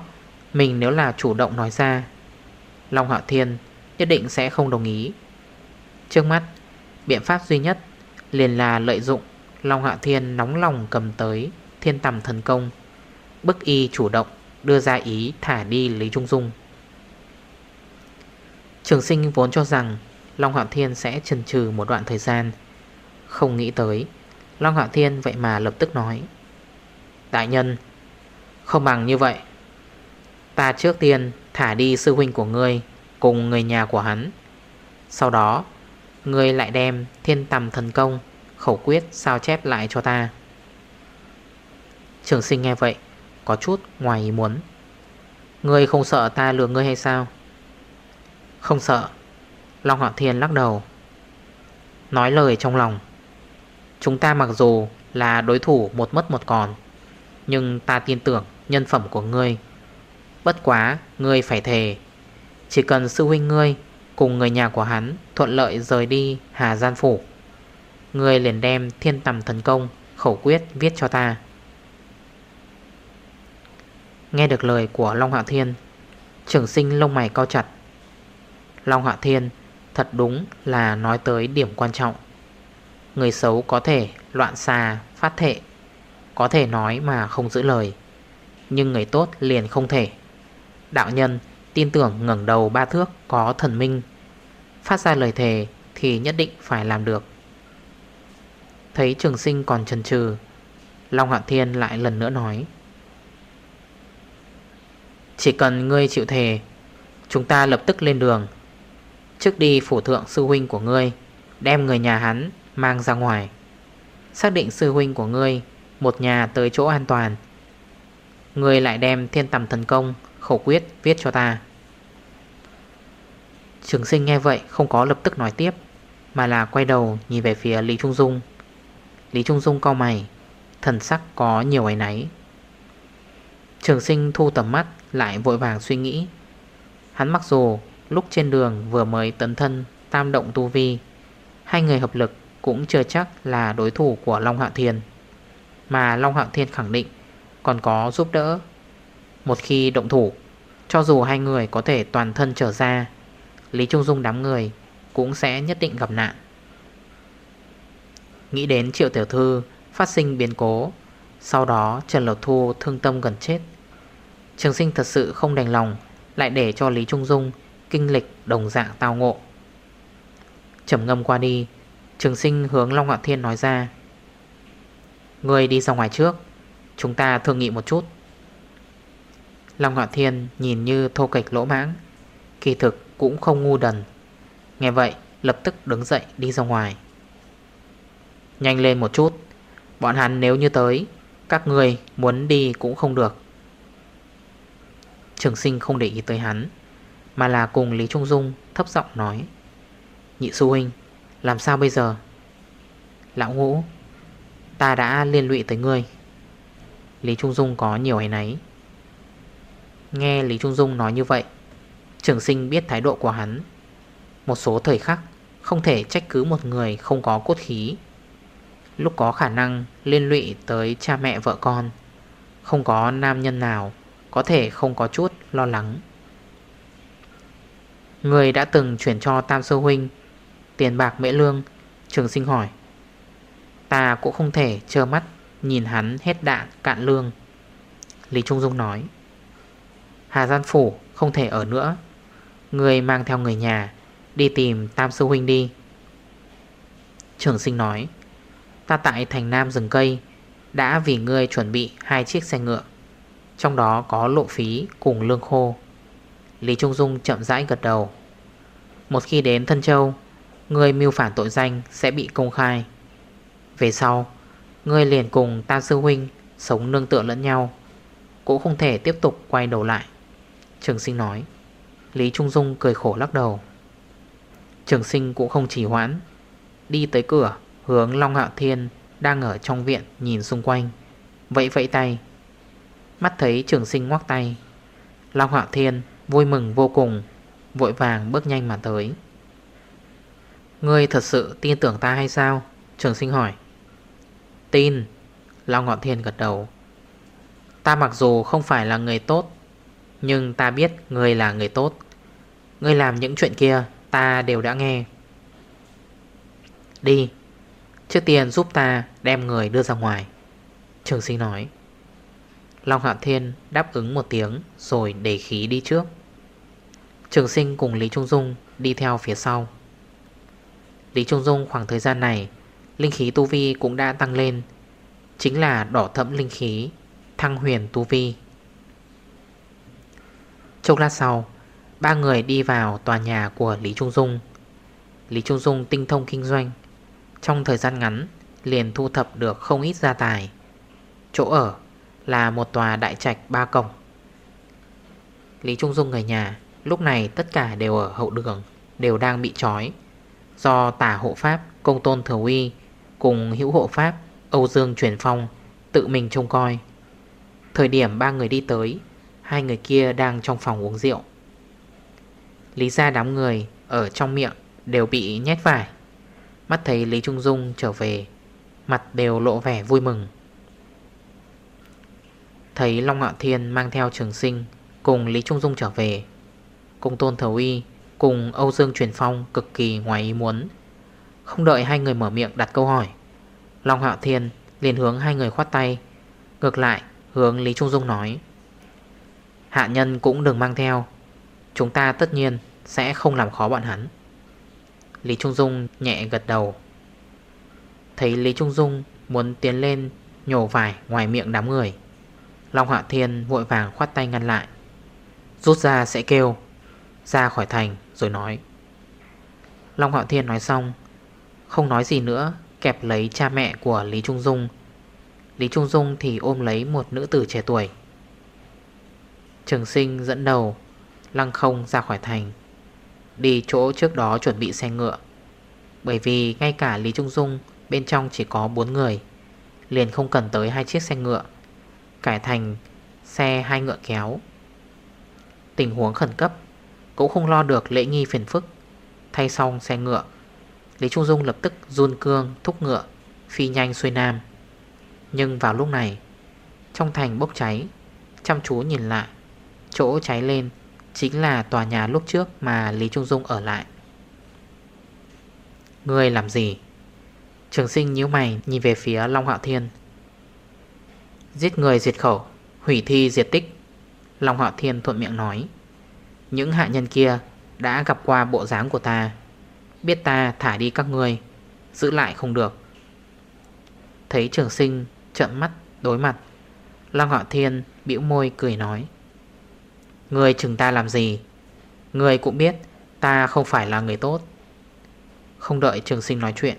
Mình nếu là chủ động nói ra, Long Hỏa Thiên nhất định sẽ không đồng ý. Trước mắt, Biện pháp duy nhất liền là lợi dụng Long Hạ Thiên nóng lòng cầm tới Thiên tầm thần công, Bức y chủ động đưa ra ý thả đi Lý Trung Dung. Trường sinh vốn cho rằng Long Hạ Thiên sẽ chần chừ một đoạn thời gian. Không nghĩ tới, Long Hạ Thiên vậy mà lập tức nói, Đại nhân, Không bằng như vậy. Ta trước tiên thả đi sư huynh của ngươi Cùng người nhà của hắn. Sau đó Ngươi lại đem thiên tầm thần công, Khẩu quyết sao chép lại cho ta. Trường sinh nghe vậy, Có chút ngoài ý muốn. Ngươi không sợ ta lừa ngươi hay sao? Không sợ. Long Hạo Thiên lắc đầu. Nói lời trong lòng. Chúng ta mặc dù là đối thủ một mất một còn, Nhưng ta tin tưởng nhân phẩm của ngươi. Bất quá ngươi phải thề, Chỉ cần sư huynh ngươi Cùng người nhà của hắn thuận lợi rời đi Hà Gian Phủ. Người liền đem thiên tầm thần công, Khẩu quyết viết cho ta. Nghe được lời của Long Hạ Thiên Trưởng sinh lông mày cao chặt. Long Hạ Thiên Thật đúng là nói tới điểm quan trọng. Người xấu có thể loạn xà phát thệ, Có thể nói mà không giữ lời. Nhưng người tốt liền không thể. Đạo nhân tin tưởng ngẩng đầu ba thước có thần minh. Phát ra lời thề thì nhất định phải làm được. Thấy trường sinh còn chần chừ, Long Hạ Thiên lại lần nữa nói, Chỉ cần ngươi chịu thề, Chúng ta lập tức lên đường. Trước đi phủ thượng sư huynh của ngươi, Đem người nhà hắn mang ra ngoài. Xác định sư huynh của ngươi Một nhà tới chỗ an toàn. Ngươi lại đem thiên tầm thần công Khẩu quyết viết cho ta. Trường sinh nghe vậy không có lập tức nói tiếp, Mà là quay đầu nhìn về phía Lý Trung Dung. Lý Trung Dung cao mày, Thần sắc có nhiều ấy náy. Trường sinh thu tầm mắt, Lại vội vàng suy nghĩ. Hắn mặc dù lúc trên đường vừa mới tấn thân Tam động tu vi, Hai người hợp lực cũng chưa chắc là đối thủ của Long Hạo Thiên, Mà Long Hạo Thiên khẳng định Còn có giúp đỡ một khi động thủ, Cho dù hai người có thể toàn thân trở ra, Lý Trung Dung đám người Cũng sẽ nhất định gặp nạn. Nghĩ đến triệu tiểu thư Phát sinh biến cố, Sau đó Trần Lộc Thu thương tâm gần chết. Trường sinh thật sự không đành lòng, Lại để cho Lý Trung Dung Kinh lịch đồng dạng tao ngộ. Trầm ngâm qua đi, Trường sinh hướng Long Ngọ Thiên nói ra, Người đi ra ngoài trước, Chúng ta thương nghị một chút. Long Ngạo Thiên nhìn như thô kịch lỗ mãng. Kỳ thực cũng không ngu đần. Nghe vậy, lập tức đứng dậy đi ra ngoài. Nhanh lên một chút. Bọn hắn nếu như tới, Các người muốn đi cũng không được. Trường sinh không để ý tới hắn, Mà là cùng Lý Trung Dung thấp giọng nói. Nhị sư huynh, Làm sao bây giờ? Lão ngũ, Ta đã liên lụy tới ngươi. Lý Trung Dung có nhiều ấy nấy. Nghe Lý Trung Dung nói như vậy, Trường sinh biết thái độ của hắn. Một số thời khắc, Không thể trách cứ một người không có cốt khí. Lúc có khả năng liên lụy tới cha mẹ vợ con, Không có nam nhân nào Có thể không có chút lo lắng. Người đã từng chuyển cho Tam Sơ Huynh Tiền bạc mễ lương, Trường sinh hỏi, Ta cũng không thể trơ mắt Nhìn hắn hết đạn cạn lương. Lý Trung Dung nói Hà Gian Phủ không thể ở nữa. Người mang theo người nhà, Đi tìm Tam Sư Huynh đi. Trường sinh nói, Ta tại thành Nam rừng cây, Đã vì ngươi chuẩn bị hai chiếc xe ngựa. Trong đó có lộ phí cùng lương khô. Lý Trung Dung chậm rãi gật đầu. Một khi đến Thân Châu, Ngươi mưu phản tội danh sẽ bị công khai. Về sau, Ngươi liền cùng Tam Sư Huynh Sống nương tựa lẫn nhau, Cũng không thể tiếp tục quay đầu lại. Trường sinh nói. Lý Trung Dung cười khổ lắc đầu. Trường sinh cũng không chỉ hoãn. Đi tới cửa, Hướng Long Hạo Thiên Đang ở trong viện nhìn xung quanh. Vậy vẫy tay. Mắt thấy trường sinh ngoắc tay. Long Hạo Thiên vui mừng vô cùng, Vội vàng bước nhanh mà tới. Ngươi thật sự tin tưởng ta hay sao? Trường sinh hỏi. Tin, Long Hạo Thiên gật đầu. Ta mặc dù không phải là người tốt nhưng ta biết ngươi là người tốt. Ngươi làm những chuyện kia, Ta đều đã nghe. Đi, Trước tiên giúp ta đem người đưa ra ngoài. Trường sinh nói. Long Hạo Thiên đáp ứng một tiếng Rồi để khí đi trước. Trường sinh cùng Lý Trung Dung Đi theo phía sau. Lý Trung Dung khoảng thời gian này, Linh khí tu vi cũng đã tăng lên. Chính là đỏ thẫm linh khí, Thăng huyền tu vi. Chốc lát sau, Ba người đi vào tòa nhà của Lý Trung Dung. Lý Trung Dung tinh thông kinh doanh. Trong thời gian ngắn, Liền thu thập được không ít gia tài. Chỗ ở là một tòa đại trạch ba cổng. Lý Trung Dung người nhà, Lúc này tất cả đều ở hậu đường, Đều đang bị trói. Do tả hộ pháp, Công tôn thừa uy, Cùng hữu hộ pháp, Âu Dương truyền phong Tự mình trông coi. Thời điểm ba người đi tới Hai người kia đang trong phòng uống rượu. Lý ra đám người Ở trong miệng đều bị nhét vải Mắt thấy Lý Trung Dung trở về, Mặt đều lộ vẻ vui mừng. Thấy Long Ngạo Thiên mang theo trường sinh Cùng Lý Trung Dung trở về, Cùng Tôn Thầu Y Cùng Âu Dương Truyền Phong cực kỳ ngoài ý muốn. Không đợi hai người mở miệng đặt câu hỏi, Long Hạo Thiên liền hướng hai người khoát tay, Ngược lại hướng Lý Trung Dung nói. Hạ nhân cũng đừng mang theo. Chúng ta tất nhiên sẽ không làm khó bọn hắn. Lý Trung Dung nhẹ gật đầu. Thấy Lý Trung Dung muốn tiến lên nhổ vải ngoài miệng đám người, Long Hạ Thiên vội vàng khoát tay ngăn lại. Rút ra sẽ kêu, Ra khỏi thành rồi nói. Long Hạ Thiên nói xong, Không nói gì nữa, Kẹp lấy cha mẹ của Lý Trung Dung. Lý Trung Dung thì ôm lấy một nữ tử trẻ tuổi. Trường sinh dẫn đầu, Lăng không ra khỏi thành, Đi chỗ trước đó chuẩn bị xe ngựa. Bởi vì ngay cả Lý Trung Dung, Bên trong chỉ có 4 người, Liền không cần tới hai chiếc xe ngựa. Cải thành xe hai ngựa kéo. Tình huống khẩn cấp, Cũng không lo được lễ nghi phiền phức. Thay xong xe ngựa, Lý Trung Dung lập tức run cương, thúc ngựa, Phi nhanh xuôi nam. Nhưng vào lúc này, Trong thành bốc cháy, Chăm chú nhìn lại Chỗ cháy lên Chính là tòa nhà lúc trước mà Lý Trung Dung ở lại. Người làm gì? Trường sinh nhíu mày nhìn về phía Long Hạo Thiên. Giết người diệt khẩu, Hủy thi diệt tích. Long Hạo Thiên thuận miệng nói, Những hạ nhân kia đã gặp qua bộ dáng của ta. Biết ta thả đi các ngươi, Giữ lại không được. Thấy trường sinh trợn mắt, đối mặt, Long Hạo Thiên biểu môi cười nói Người chừng ta làm gì? Người cũng biết, ta không phải là người tốt. Không đợi trường sinh nói chuyện,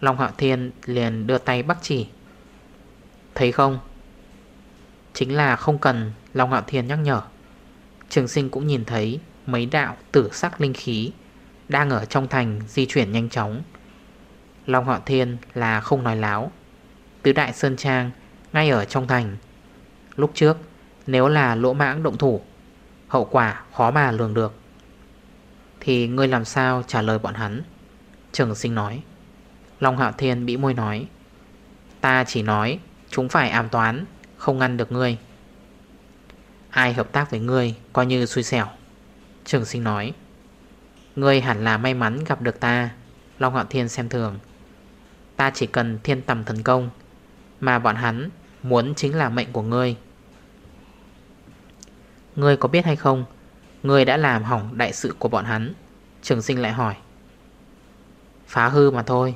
Long Hạo Thiên liền đưa tay bắt chỉ. Thấy không? Chính là không cần, Long Hạo Thiên nhắc nhở. Trường sinh cũng nhìn thấy mấy đạo tử sắc linh khí Đang ở trong thành di chuyển nhanh chóng. Long hạo thiên là không nói láo. Tứ đại Sơn Trang Ngay ở trong thành. Lúc trước, nếu là lỗ mãng động thủ Hậu quả khó mà lường được. Thì ngươi làm sao trả lời bọn hắn? Trường sinh nói. Long Hạo Thiên bị môi nói. Ta chỉ nói, Chúng phải ám toán, Không ngăn được ngươi. Ai hợp tác với ngươi, Coi như xui xẻo. Trường sinh nói. Ngươi hẳn là may mắn gặp được ta. Long Hạo Thiên xem thường. Ta chỉ cần thiên tầm thần công, Mà bọn hắn muốn chính là mệnh của ngươi. Ngươi có biết hay không? Ngươi đã làm hỏng đại sự của bọn hắn. Trường sinh lại hỏi. Phá hư mà thôi.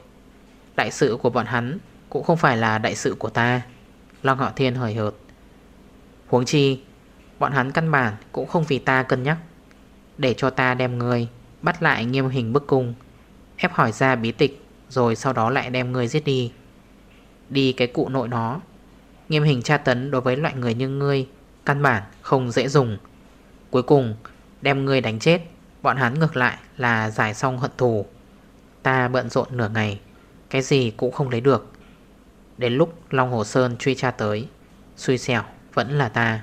Đại sự của bọn hắn Cũng không phải là đại sự của ta. Long Hạo Thiên hời hợt. Huống chi, Bọn hắn căn bản cũng không vì ta cân nhắc. Để cho ta đem ngươi Bắt lại nghiêm hình bức cung, Ép hỏi ra bí tịch, Rồi sau đó lại đem ngươi giết đi. Đi cái cụ nội nó. Nghiêm hình tra tấn đối với loại người như ngươi Căn bản không dễ dùng. Cuối cùng, đem người đánh chết, Bọn hắn ngược lại là giải xong hận thù. Ta bận rộn nửa ngày, Cái gì cũng không lấy được. Đến lúc Long Hồ Sơn truy tra tới, Xui xẻo vẫn là ta.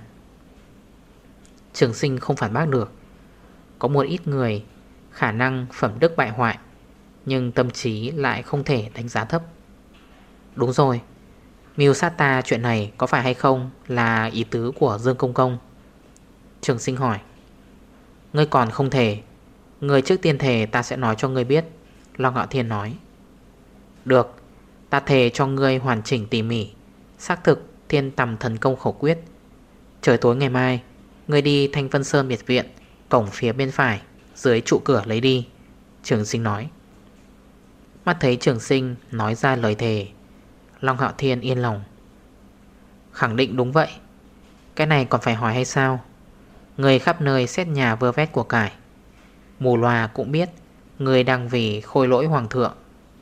Trường sinh không phản bác được. Có một ít người, Khả năng phẩm đức bại hoại, Nhưng tâm trí lại không thể đánh giá thấp. Đúng rồi Miêu sát ta chuyện này có phải hay không Là ý tứ của Dương Công Công? Trường sinh hỏi. Ngươi còn không thể. Ngươi trước tiên thề ta sẽ nói cho ngươi biết, Long Ngạo Thiên nói. Được, Ta thề cho ngươi hoàn chỉnh tỉ mỉ, Xác thực thiên tầm thần công khẩu quyết. Trời tối ngày mai, Ngươi đi Thanh Vân Sơn biệt viện, Cổng phía bên phải, Dưới trụ cửa lấy đi, Trường sinh nói. Mắt thấy trường sinh nói ra lời thề Long Hạo Thiên yên lòng. Khẳng định đúng vậy. Cái này còn phải hỏi hay sao? Người khắp nơi xét nhà vơ vét của cải. Mù loà cũng biết, Người đang vì khôi lỗi hoàng thượng,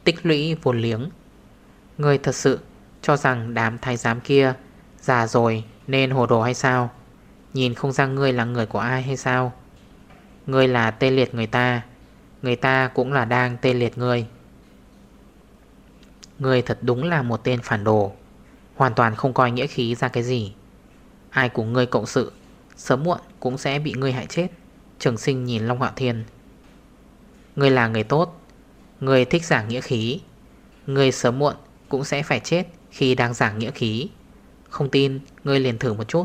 Tích lũy vốn liếng. Người thật sự cho rằng đám thái giám kia Già rồi nên hồ đồ hay sao? Nhìn không ra ngươi là người của ai hay sao? Ngươi là tê liệt người ta Người ta cũng là đang tê liệt ngươi. Ngươi thật đúng là một tên phản đồ. Hoàn toàn không coi nghĩa khí ra cái gì. Ai cùng ngươi cộng sự, Sớm muộn cũng sẽ bị ngươi hại chết. Trường sinh nhìn Long Hạo Thiên. Ngươi là người tốt. Ngươi thích giảng nghĩa khí. Ngươi sớm muộn cũng sẽ phải chết Khi đang giảng nghĩa khí. Không tin, ngươi liền thử một chút.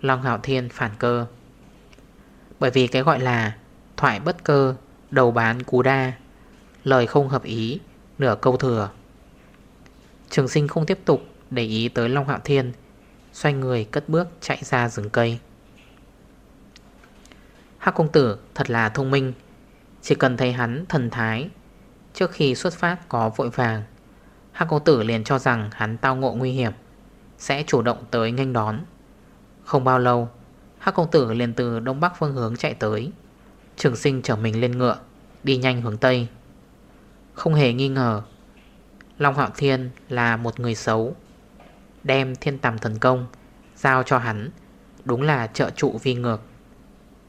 Long Hạo Thiên phản cơ. Bởi vì cái gọi là Thoại bất cơ, Đầu bán cú đa, Lời không hợp ý, Nửa câu thừa. Trường sinh không tiếp tục để ý tới Long Hạo Thiên, Xoay người cất bước chạy ra rừng cây. Hắc công tử thật là thông minh, Chỉ cần thấy hắn thần thái, Trước khi xuất phát có vội vàng, Hắc công tử liền cho rằng hắn tao ngộ nguy hiểm, Sẽ chủ động tới nhanh đón. Không bao lâu, Hắc công tử liền từ đông bắc phương hướng chạy tới, Trường sinh trở mình lên ngựa, Đi nhanh hướng Tây. Không hề nghi ngờ Long Hạo Thiên là một người xấu, Đem thiên tầm thần công Giao cho hắn, Đúng là trợ trụ vi ngược.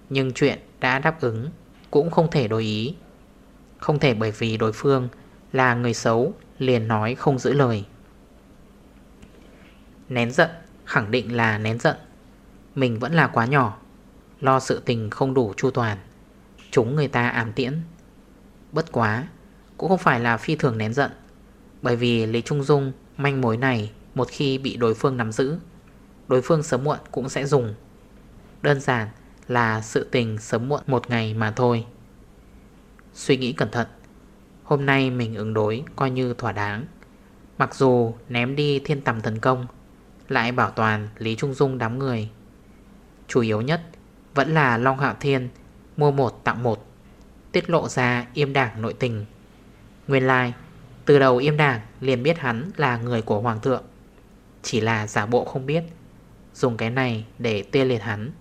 Nhưng chuyện đã đáp ứng Cũng không thể đổi ý. Không thể bởi vì đối phương Là người xấu liền nói không giữ lời. Nén giận, Khẳng định là nén giận. Mình vẫn là quá nhỏ, Lo sự tình không đủ chu toàn. Chúng người ta ám tiễn. Bất quá, Cũng không phải là phi thường nén giận bởi vì Lý Trung Dung manh mối này một khi bị đối phương nắm giữ Đối phương sớm muộn cũng sẽ dùng. Đơn giản là sự tình sớm muộn một ngày mà thôi. Suy nghĩ cẩn thận Hôm nay mình ứng đối coi như thỏa đáng. Mặc dù ném đi thiên tầm thần công Lại bảo toàn Lý Trung Dung đám người. Chủ yếu nhất Vẫn là Long Hạo Thiên Mua một tặng một Tiết lộ ra im đảng nội tình. Nguyên lai like, từ đầu im đảng liền biết hắn là người của hoàng thượng. Chỉ là giả bộ không biết, Dùng cái này để tê liệt hắn.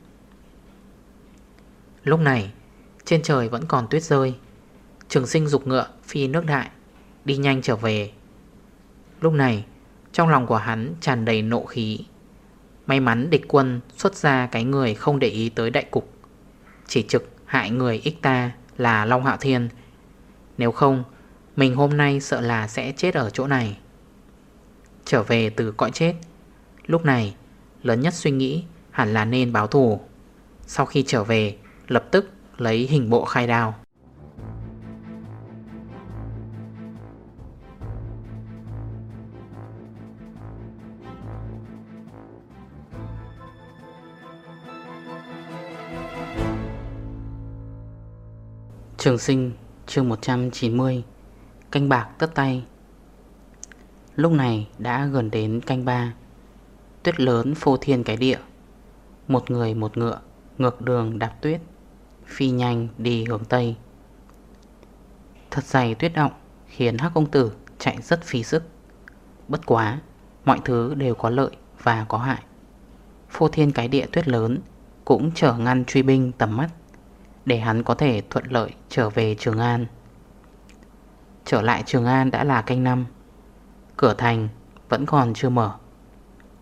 Lúc này, Trên trời vẫn còn tuyết rơi. Trường sinh dục ngựa, phi nước đại, Đi nhanh trở về. Lúc này, Trong lòng của hắn tràn đầy nộ khí. May mắn địch quân xuất ra cái người không để ý tới đại cục. Chỉ trực hại người ích ta là Long Hạo Thiên. Nếu không mình hôm nay sợ là sẽ chết ở chỗ này. Trở về từ cõi chết. Lúc này, Lớn nhất suy nghĩ hẳn là nên báo thù. Sau khi trở về, Lập tức lấy hình bộ khai đao. Trường sinh, chương 190 Canh bạc tất tay. Lúc này đã gần đến canh ba. Tuyết lớn phô thiên cái địa. Một người một ngựa, Ngược đường đạp tuyết, Phi nhanh đi hướng Tây. Thật dày tuyết động Khiến Hắc Công Tử chạy rất phí sức. Bất quá, Mọi thứ đều có lợi và có hại. Phô thiên cái địa tuyết lớn Cũng trở ngăn truy binh tầm mắt, để hắn có thể thuận lợi trở về Trường An. Trở lại Trường An đã là canh năm. Cửa thành vẫn còn chưa mở.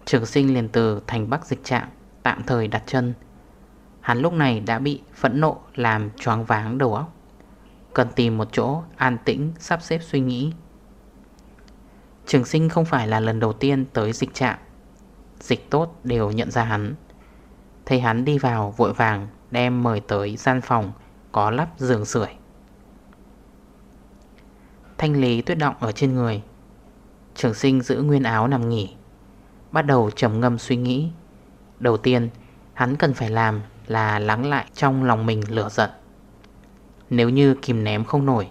Trường sinh liền từ thành Bắc dịch trạng Tạm thời đặt chân. Hắn lúc này đã bị phẫn nộ Làm choáng váng đầu óc. Cần tìm một chỗ an tĩnh Sắp xếp suy nghĩ. Trường sinh không phải là lần đầu tiên Tới dịch trạng Dịch tốt đều nhận ra hắn. Thấy hắn đi vào vội vàng Đem mời tới gian phòng Có lắp giường sưởi. Thanh lý tuyết động ở trên người. Trường sinh giữ nguyên áo nằm nghỉ, Bắt đầu trầm ngâm suy nghĩ. Đầu tiên, Hắn cần phải làm là lắng lại trong lòng mình lửa giận. Nếu như kìm ném không nổi,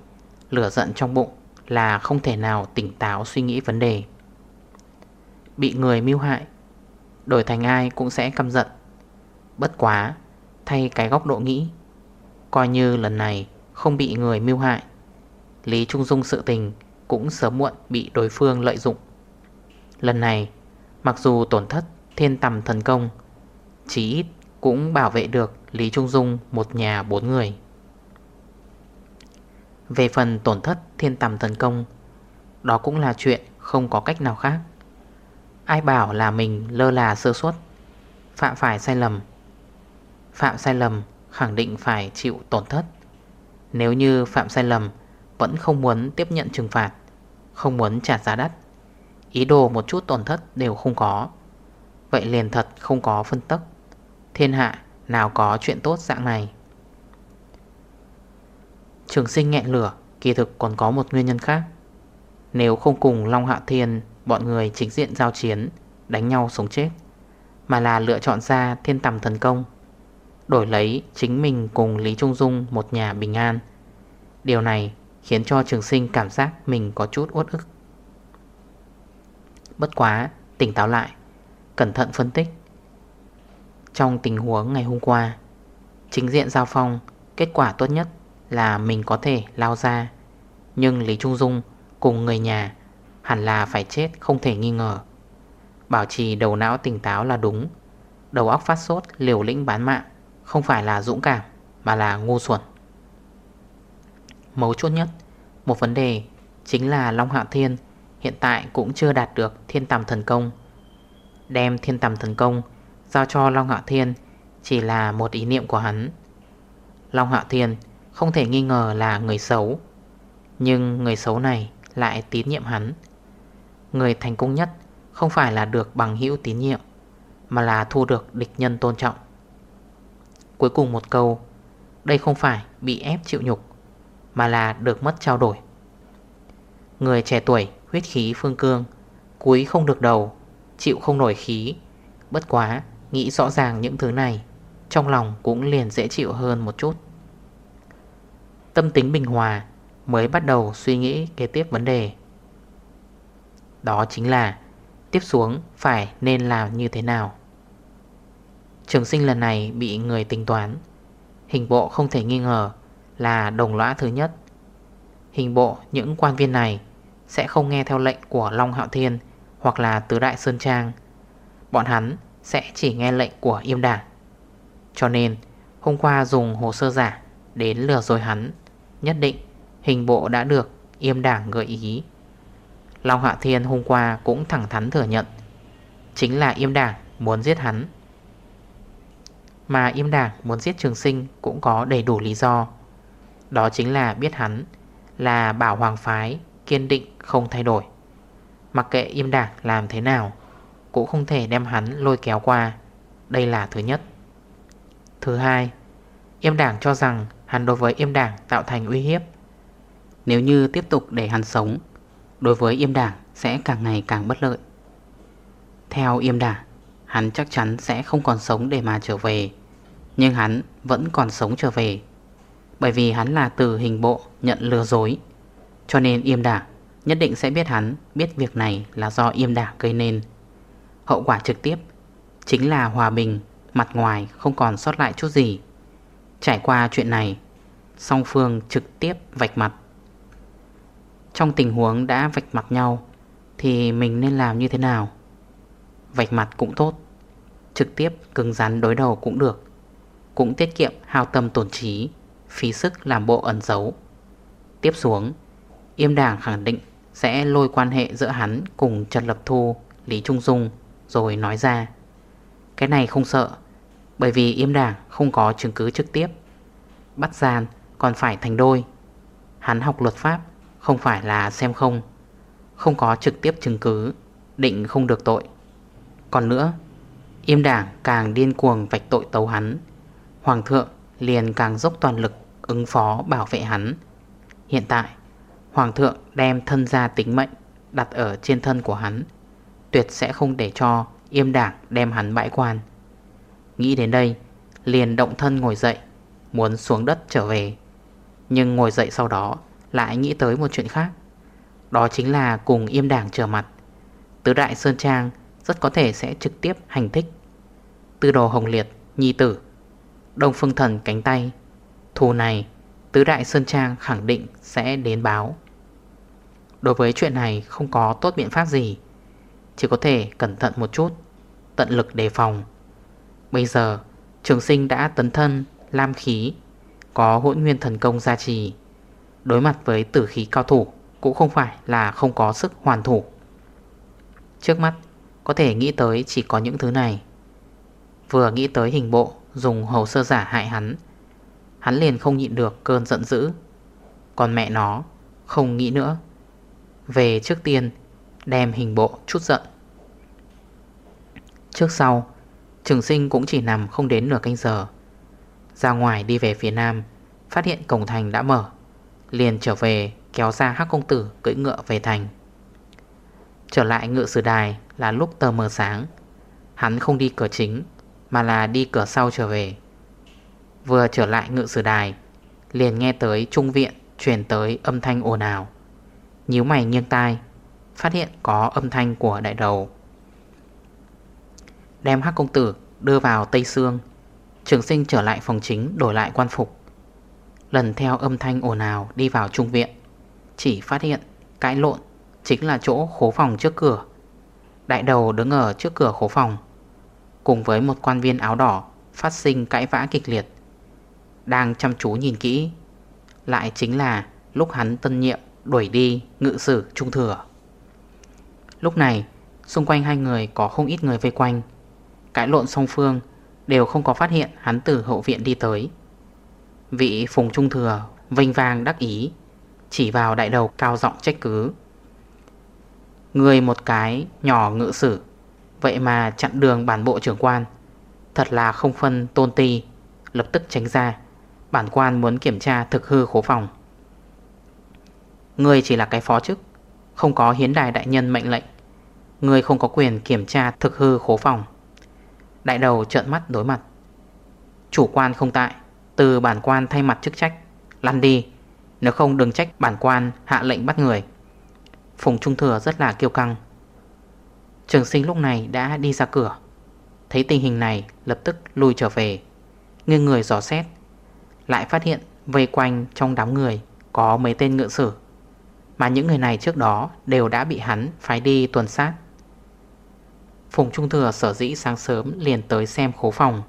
Lửa giận trong bụng Là không thể nào tỉnh táo suy nghĩ vấn đề. Bị người mưu hại, Đổi thành ai cũng sẽ căm giận. Bất quá, Thay cái góc độ nghĩ, Coi như lần này không bị người mưu hại Lý Trung Dung sự tình Cũng sớm muộn bị đối phương lợi dụng. Lần này, Mặc dù tổn thất thiên tầm thần công Chỉ ít cũng bảo vệ được Lý Trung Dung một nhà bốn người. Về phần tổn thất thiên tầm thần công, Đó cũng là chuyện không có cách nào khác. Ai bảo là mình lơ là sơ suất, Phạm phải sai lầm. Phạm sai lầm khẳng định phải chịu tổn thất. Nếu như phạm sai lầm vẫn không muốn tiếp nhận trừng phạt, Không muốn trả giá đắt. Ý đồ một chút tổn thất đều không có. Vậy liền thật không có phân tức. Thiên hạ, nào có chuyện tốt dạng này? Trường sinh nghẹn lửa, Kỳ thực còn có một nguyên nhân khác. Nếu không cùng Long Hạ Thiên, Bọn người chính diện giao chiến, Đánh nhau sống chết, Mà là lựa chọn ra thiên tầm thần công, Đổi lấy chính mình cùng Lý Trung Dung một nhà bình an, Điều này khiến cho trường sinh cảm giác mình có chút uất ức. Bất quá, tỉnh táo lại, Cẩn thận phân tích. Trong tình huống ngày hôm qua, Chính diện giao phong, Kết quả tốt nhất là mình có thể lao ra. Nhưng Lý Trung Dung cùng người nhà Hẳn là phải chết không thể nghi ngờ. Bảo trì đầu não tỉnh táo là đúng. Đầu óc phát sốt, liều lĩnh bán mạng, không phải là dũng cảm, Mà là ngu xuẩn. Mấu chốt nhất. Một vấn đề chính là Long Hạo Thiên Hiện tại cũng chưa đạt được thiên tầm thần công. Đem thiên tầm thần công Giao cho Long Hạo Thiên Chỉ là một ý niệm của hắn. Long Hạo Thiên không thể nghi ngờ là người xấu, Nhưng người xấu này lại tín nhiệm hắn. Người thành công nhất Không phải là được bằng hữu tín nhiệm, Mà là thu được địch nhân tôn trọng. Cuối cùng một câu, Đây không phải bị ép chịu nhục. Mà là được mất trao đổi. Người trẻ tuổi huyết khí phương cương, Cúi không được đầu, Chịu không nổi khí. Bất quá, nghĩ rõ ràng những thứ này, Trong lòng cũng liền dễ chịu hơn một chút. Tâm tính bình hòa Mới bắt đầu suy nghĩ kế tiếp vấn đề. Đó chính là Tiếp xuống phải nên làm như thế nào. Trường sinh lần này bị người tính toán, Hình bộ không thể nghi ngờ là đồng lõa thứ nhất. Hình bộ, những quan viên này Sẽ không nghe theo lệnh của Long Hạo Thiên Hoặc là Tứ Đại Sơn Trang. Bọn hắn sẽ chỉ nghe lệnh của Yêm Đảng. Cho nên, hôm qua dùng hồ sơ giả Đến lừa dối hắn, Nhất định hình bộ đã được Yêm Đảng gợi ý. Long Hạo Thiên hôm qua cũng thẳng thắn thừa nhận, Chính là Yêm Đảng muốn giết hắn. Mà Yêm đảng muốn giết trường sinh Cũng có đầy đủ lý do. Đó chính là biết hắn Là bảo hoàng phái, Kiên định, không thay đổi. Mặc kệ im đảng làm thế nào, Cũng không thể đem hắn lôi kéo qua. Đây là thứ nhất. Thứ hai, Im đảng cho rằng hắn đối với im đảng tạo thành uy hiếp. Nếu như tiếp tục để hắn sống, Đối với im đảng sẽ càng ngày càng bất lợi. Theo im đảng, Hắn chắc chắn sẽ không còn sống để mà trở về. Nhưng hắn vẫn còn sống trở về. Bởi vì hắn là từ hình bộ nhận lừa dối. Cho nên im đả Nhất định sẽ biết hắn biết việc này là do im đả gây nên. Hậu quả trực tiếp Chính là hòa bình, Mặt ngoài không còn sót lại chút gì. Trải qua chuyện này, Song phương trực tiếp vạch mặt. Trong tình huống đã vạch mặt nhau Thì mình nên làm như thế nào? Vạch mặt cũng tốt, Trực tiếp cứng rắn đối đầu cũng được, Cũng tiết kiệm hao tâm tổn trí. Phí sức làm bộ ẩn giấu. Tiếp xuống, Yêm đảng khẳng định Sẽ lôi quan hệ giữa hắn cùng Trần Lập Thu, Lý Trung Dung Rồi nói ra. Cái này không sợ, Bởi vì yêm đảng không có chứng cứ trực tiếp. Bắt gian còn phải thành đôi. Hắn học luật pháp, Không phải là xem không. Không có trực tiếp chứng cứ, Định không được tội. Còn nữa Im đảng càng điên cuồng vạch tội tấu hắn, Hoàng thượng liền càng dốc toàn lực Ứng phó bảo vệ hắn. Hiện tại Hoàng thượng đem thân gia tính mệnh Đặt ở trên thân của hắn. Tuyệt sẽ không để cho Yêm đảng đem hắn bãi quan. Nghĩ đến đây Liền động thân ngồi dậy Muốn xuống đất trở về. Nhưng ngồi dậy sau đó Lại nghĩ tới một chuyện khác. Đó chính là cùng im đảng trở mặt. Tứ Đại Sơn Trang Rất có thể sẽ trực tiếp hành thích. Tư đồ hồng liệt, nhi tử. Đông phương thần cánh tay Thù này, Tứ Đại Sơn Trang khẳng định sẽ đến báo. Đối với chuyện này không có tốt biện pháp gì, Chỉ có thể cẩn thận một chút, Tận lực đề phòng. Bây giờ, trường sinh đã tấn thân, Lam khí, Có hỗn nguyên thần công gia trì. Đối mặt với tử khí cao thủ, Cũng không phải là không có sức hoàn thủ. Trước mắt, Có thể nghĩ tới chỉ có những thứ này. Vừa nghĩ tới hình bộ, Dùng hồ sơ giả hại hắn Hắn liền không nhịn được cơn giận dữ. Còn mẹ nó Không nghĩ nữa. Về trước tiên, Đem hình bộ chút giận. Trước sau, Trường sinh cũng chỉ nằm không đến nửa canh giờ. Ra ngoài đi về phía nam, Phát hiện cổng thành đã mở. Liền trở về kéo ra hắc công tử cưỡi ngựa về thành. Trở lại ngựa sử đài là lúc tờ mờ sáng. Hắn không đi cửa chính, Mà là đi cửa sau trở về. Vừa trở lại ngự sử đài, Liền nghe tới trung viện Truyền tới âm thanh ồn ào. Nhíu mày nghiêng tai, Phát hiện có âm thanh của đại đầu. Đem hắc công tử đưa vào Tây Sương, Trường sinh trở lại phòng chính đổi lại quan phục. Lần theo âm thanh ồn ào đi vào trung viện, Chỉ phát hiện cãi lộn Chính là chỗ khố phòng trước cửa. Đại đầu đứng ở trước cửa khố phòng, Cùng với một quan viên áo đỏ Phát sinh cãi vã kịch liệt. Đang chăm chú nhìn kỹ. Lại chính là lúc hắn tân nhiệm Đuổi đi ngự sử trung thừa. Lúc này, Xung quanh hai người có không ít người vây quanh. Cãi lộn song phương Đều không có phát hiện hắn từ hậu viện đi tới. Vị phùng trung thừa Vinh vang đắc ý, Chỉ vào đại đầu cao giọng trách cứ. Người một cái nhỏ ngự sử, Vậy mà chặn đường bản bộ trưởng quan, Thật là không phân tôn ti, Lập tức tránh ra. Bản quan muốn kiểm tra thực hư khố phòng. Người chỉ là cái phó chức, Không có hiến đài đại nhân mệnh lệnh. Người không có quyền kiểm tra thực hư khố phòng. Đại đầu trợn mắt đối mặt. Chủ quan không tại, Từ bản quan thay mặt chức trách, Lăn đi. Nếu không đừng trách bản quan hạ lệnh bắt người. Phùng Trung Thừa rất là kiêu căng. Trường sinh lúc này đã đi ra cửa. Thấy tình hình này, lập tức lùi trở về. Nghiêng người gió xét. Lại phát hiện vây quanh trong đám người Có mấy tên ngựa sử, Mà những người này trước đó Đều đã bị hắn phái đi tuần sát. Phùng Trung Thừa sở dĩ sáng sớm liền tới xem khố phòng.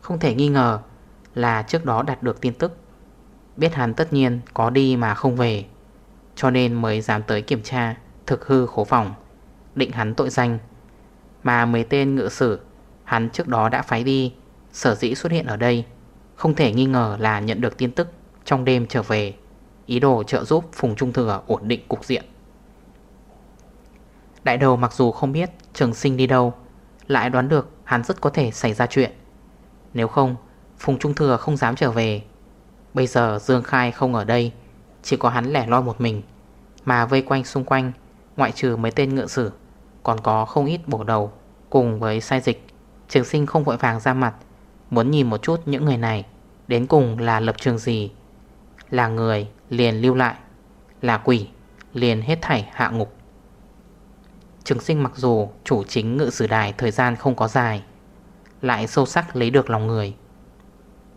Không thể nghi ngờ là trước đó đạt được tin tức. Biết hắn tất nhiên có đi mà không về, Cho nên mới dám tới kiểm tra, thực hư khố phòng, Định hắn tội danh. Mà mấy tên ngựa sử Hắn trước đó đã phái đi, Sở dĩ xuất hiện ở đây không thể nghi ngờ là nhận được tin tức Trong đêm trở về. Ý đồ trợ giúp Phùng Trung Thừa ổn định cục diện. Đại đầu mặc dù không biết trường sinh đi đâu, Lại đoán được hắn rất có thể xảy ra chuyện. Nếu không, Phùng Trung Thừa không dám trở về. Bây giờ Dương Khai không ở đây, Chỉ có hắn lẻ loi một mình. Mà vây quanh xung quanh, Ngoại trừ mấy tên ngựa sử, Còn có không ít bổ đầu Cùng với sai dịch. Trường sinh không vội vàng ra mặt Muốn nhìn một chút những người này, Đến cùng là lập trường gì. Là người liền lưu lại, Là quỷ liền hết thảy hạ ngục. Trường sinh mặc dù chủ chính ngự sử đài thời gian không có dài, Lại sâu sắc lấy được lòng người.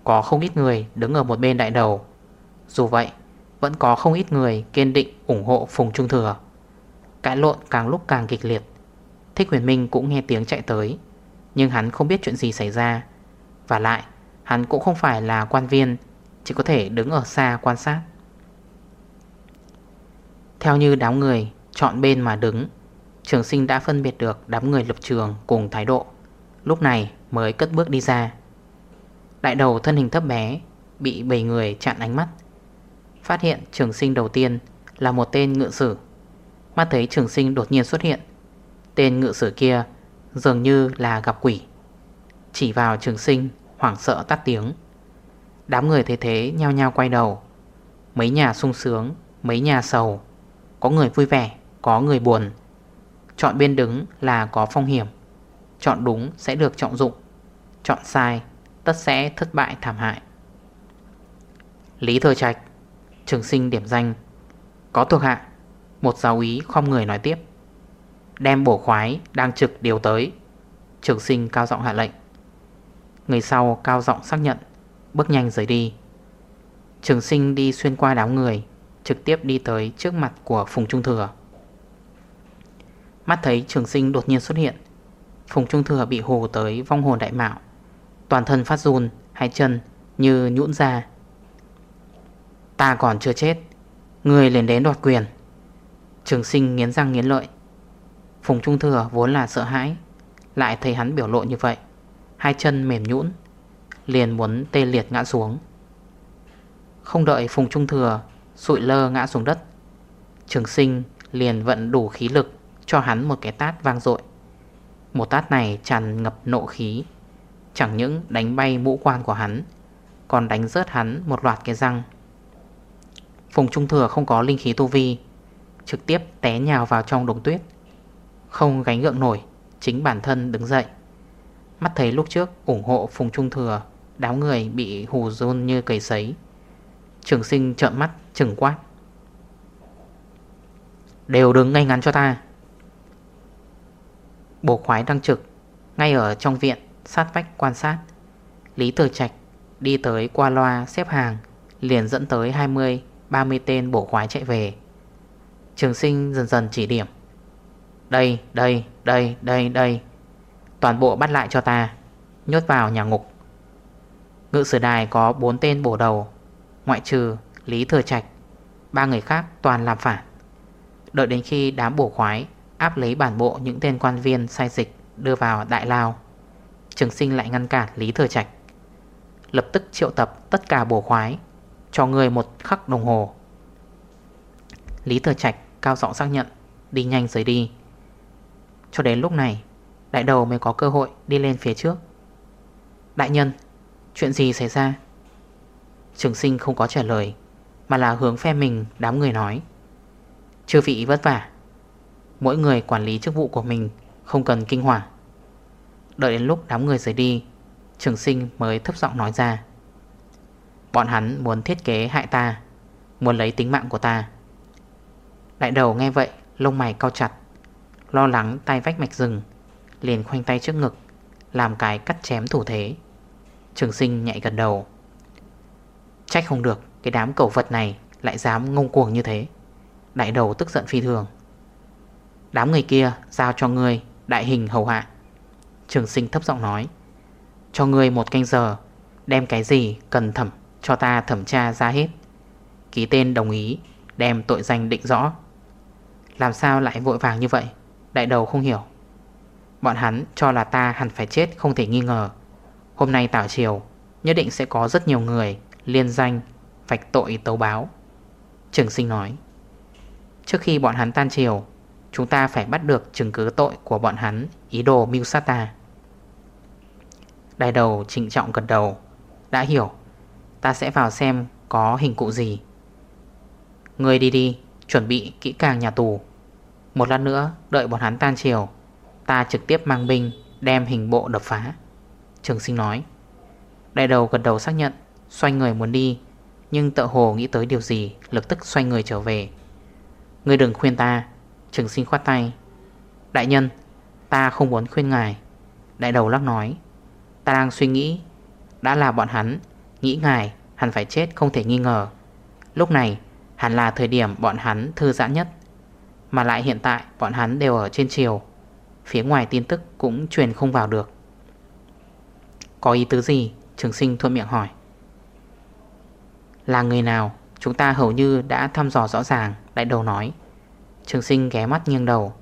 Có không ít người đứng ở một bên đại đầu, Dù vậy Vẫn có không ít người kiên định ủng hộ Phùng Trung Thừa. Cãi lộn càng lúc càng kịch liệt, Thích huyền minh cũng nghe tiếng chạy tới, Nhưng hắn không biết chuyện gì xảy ra và lại, Hắn cũng không phải là quan viên, Chỉ có thể đứng ở xa quan sát. Theo như đám người Chọn bên mà đứng, Trường sinh đã phân biệt được đám người lập trường cùng thái độ. Lúc này mới cất bước đi ra. Đại đầu thân hình thấp bé, Bị bầy người chặn ánh mắt. Phát hiện trường sinh đầu tiên Là một tên ngựa sử. Mắt thấy trường sinh đột nhiên xuất hiện, Tên ngựa sử kia Dường như là gặp quỷ. Chỉ vào trường sinh, hoảng sợ tắt tiếng. Đám người thế thế nhao nhao quay đầu. Mấy nhà sung sướng, Mấy nhà sầu. Có người vui vẻ, Có người buồn. Chọn bên đứng là có phong hiểm. Chọn đúng sẽ được trọng dụng. Chọn sai, Tất sẽ thất bại thảm hại. Lý Thừa Trạch, Trường sinh điểm danh. Có thuộc hạ, Một giáo ý không người nói tiếp. Đem bổ khoái đang trực điều tới. Trường sinh cao giọng hạ lệnh. Người sau cao giọng xác nhận, Bước nhanh rời đi. Trường sinh đi xuyên qua đám người, Trực tiếp đi tới trước mặt của Phùng Trung Thừa. Mắt thấy trường sinh đột nhiên xuất hiện, Phùng Trung Thừa bị hồ tới vong hồn đại mạo, Toàn thân phát run, Hai chân như nhũn ra. Ta còn chưa chết Người liền đến đoạt quyền. Trường sinh nghiến răng nghiến lợi. Phùng Trung Thừa vốn là sợ hãi, Lại thấy hắn biểu lộ như vậy. Hai chân mềm nhũn, Liền muốn tê liệt ngã xuống. Không đợi Phùng Trung Thừa Sụi lơ ngã xuống đất, Trường sinh liền vận đủ khí lực Cho hắn một cái tát vang dội. Một tát này tràn ngập nộ khí, Chẳng những đánh bay mũ quan của hắn, Còn đánh rớt hắn một loạt cái răng. Phùng Trung Thừa không có linh khí tu vi, Trực tiếp té nhào vào trong đống tuyết. Không gánh gượng nổi, Chính bản thân đứng dậy. Mắt thấy lúc trước ủng hộ Phùng Trung Thừa Đám người bị hù rôn như cầy sấy. Trường sinh trợn mắt trừng quát. Đều đứng ngay ngắn cho ta. Bồ khoái đang trực Ngay ở trong viện Sát vách quan sát. Lý Tử Trạch đi tới qua loa xếp hàng Liền dẫn tới 20-30 tên bổ khoái chạy về. Trường sinh dần dần chỉ điểm. Đây, đây, đây, đây, đây. Toàn bộ bắt lại cho ta. Nhốt vào nhà ngục. Ngự sử đài có 4 tên bổ đầu. Ngoại trừ Lý Thừa Trạch, Ba người khác toàn làm phản. Đợi đến khi đám bổ khoái Áp lấy bản bộ những tên quan viên sai dịch Đưa vào đại lao, Trường sinh lại ngăn cản Lý Thừa Trạch. Lập tức triệu tập tất cả bổ khoái, Cho người một khắc đồng hồ. Lý Thừa Trạch cao giọng xác nhận, Đi nhanh rời đi. Cho đến lúc này Đại đầu mới có cơ hội đi lên phía trước. Đại nhân, Chuyện gì xảy ra? Trường sinh không có trả lời, Mà là hướng phe mình đám người nói. Chư vị vất vả. Mỗi người quản lý chức vụ của mình Không cần kinh hoàng. Đợi đến lúc đám người rời đi, Trường sinh mới thấp giọng nói ra. Bọn hắn muốn thiết kế hại ta, Muốn lấy tính mạng của ta. Đại đầu nghe vậy, Lông mày cao chặt, Lo lắng tay vách mạch rừng. Liền khoanh tay trước ngực, Làm cái cắt chém thủ thế. Trường sinh nhạy gần đầu. Trách không được, Cái đám cẩu vật này lại dám ngông cuồng như thế. Đại đầu tức giận phi thường. Đám người kia giao cho ngươi, Đại hình hầu hạ. Trường sinh thấp giọng nói. Cho ngươi một canh giờ, Đem cái gì cần thẩm, cho ta thẩm tra ra hết. Ký tên đồng ý, Đem tội danh định rõ. Làm sao lại vội vàng như vậy? Đại đầu không hiểu. Bọn hắn cho là ta hẳn phải chết không thể nghi ngờ. Hôm nay tảo chiều Nhất định sẽ có rất nhiều người, Liên danh, Vạch tội tấu báo. Trường sinh nói, Trước khi bọn hắn tan chiều Chúng ta phải bắt được chứng cứ tội của bọn hắn, Ý đồ mưu sát ta. Đại đầu trịnh trọng gật đầu, Đã hiểu, Ta sẽ vào xem có hình cụ gì. Người đi đi, Chuẩn bị kỹ càng nhà tù. Một lát nữa đợi bọn hắn tan chiều Ta trực tiếp mang binh, Đem hình bộ đập phá. Trường sinh nói. Đại đầu gật đầu xác nhận, Xoay người muốn đi, Nhưng tự hồ nghĩ tới điều gì, Lập tức xoay người trở về. Người đừng khuyên ta, Trường sinh khoát tay. Đại nhân, Ta không muốn khuyên ngài. Đại đầu lắc nói. Ta đang suy nghĩ, Đã là bọn hắn, Nghĩ ngài, hẳn phải chết không thể nghi ngờ. Lúc này, hẳn là thời điểm bọn hắn thư giãn nhất. Mà lại hiện tại, bọn hắn đều ở trên chiều Phía ngoài tin tức cũng truyền không vào được. Có ý tứ gì? Trường sinh thuận miệng hỏi. Là người nào? Chúng ta hầu như đã thăm dò rõ ràng, Đại đầu nói. Trường sinh ghé mắt nghiêng đầu.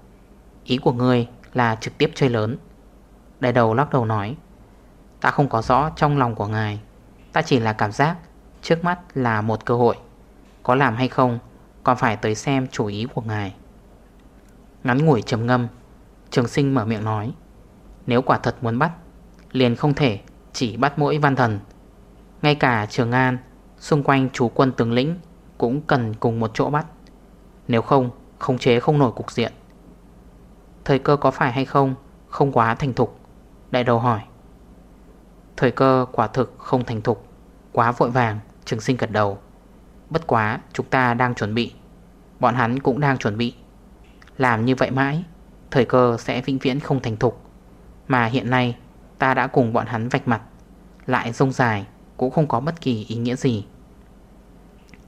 Ý của ngươi là trực tiếp chơi lớn. Đại đầu lắc đầu nói. Ta không có rõ trong lòng của ngài. Ta chỉ là cảm giác Trước mắt là một cơ hội. Có làm hay không, Còn phải tới xem chủ ý của ngài. Ngắn ngủi trầm ngâm Trường sinh mở miệng nói, Nếu quả thật muốn bắt, Liền không thể chỉ bắt mỗi văn thần. Ngay cả Trường An, Xung quanh chú quân tướng lĩnh Cũng cần cùng một chỗ bắt. Nếu không không chế không nổi cục diện. Thời cơ có phải hay không Không quá thành thục? Đại đầu hỏi. Thời cơ quả thực không thành thục, Quá vội vàng, Trường sinh gật đầu. Bất quá chúng ta đang chuẩn bị, Bọn hắn cũng đang chuẩn bị. Làm như vậy mãi Thời cơ sẽ vĩnh viễn không thành thục. Mà hiện nay, ta đã cùng bọn hắn vạch mặt, Lại rông dài, Cũng không có bất kỳ ý nghĩa gì.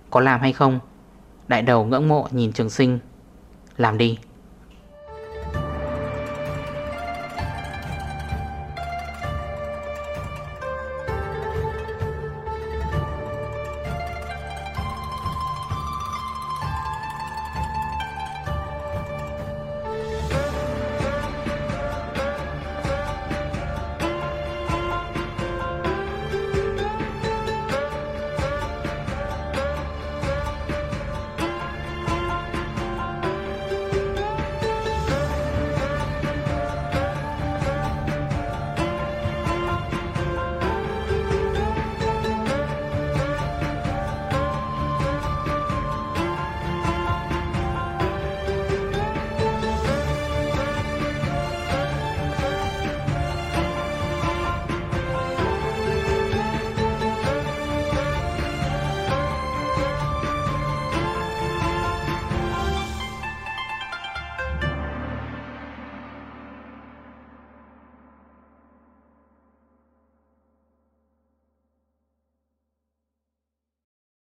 Có làm hay không? Đại đầu ngưỡng mộ nhìn trường sinh. Làm đi.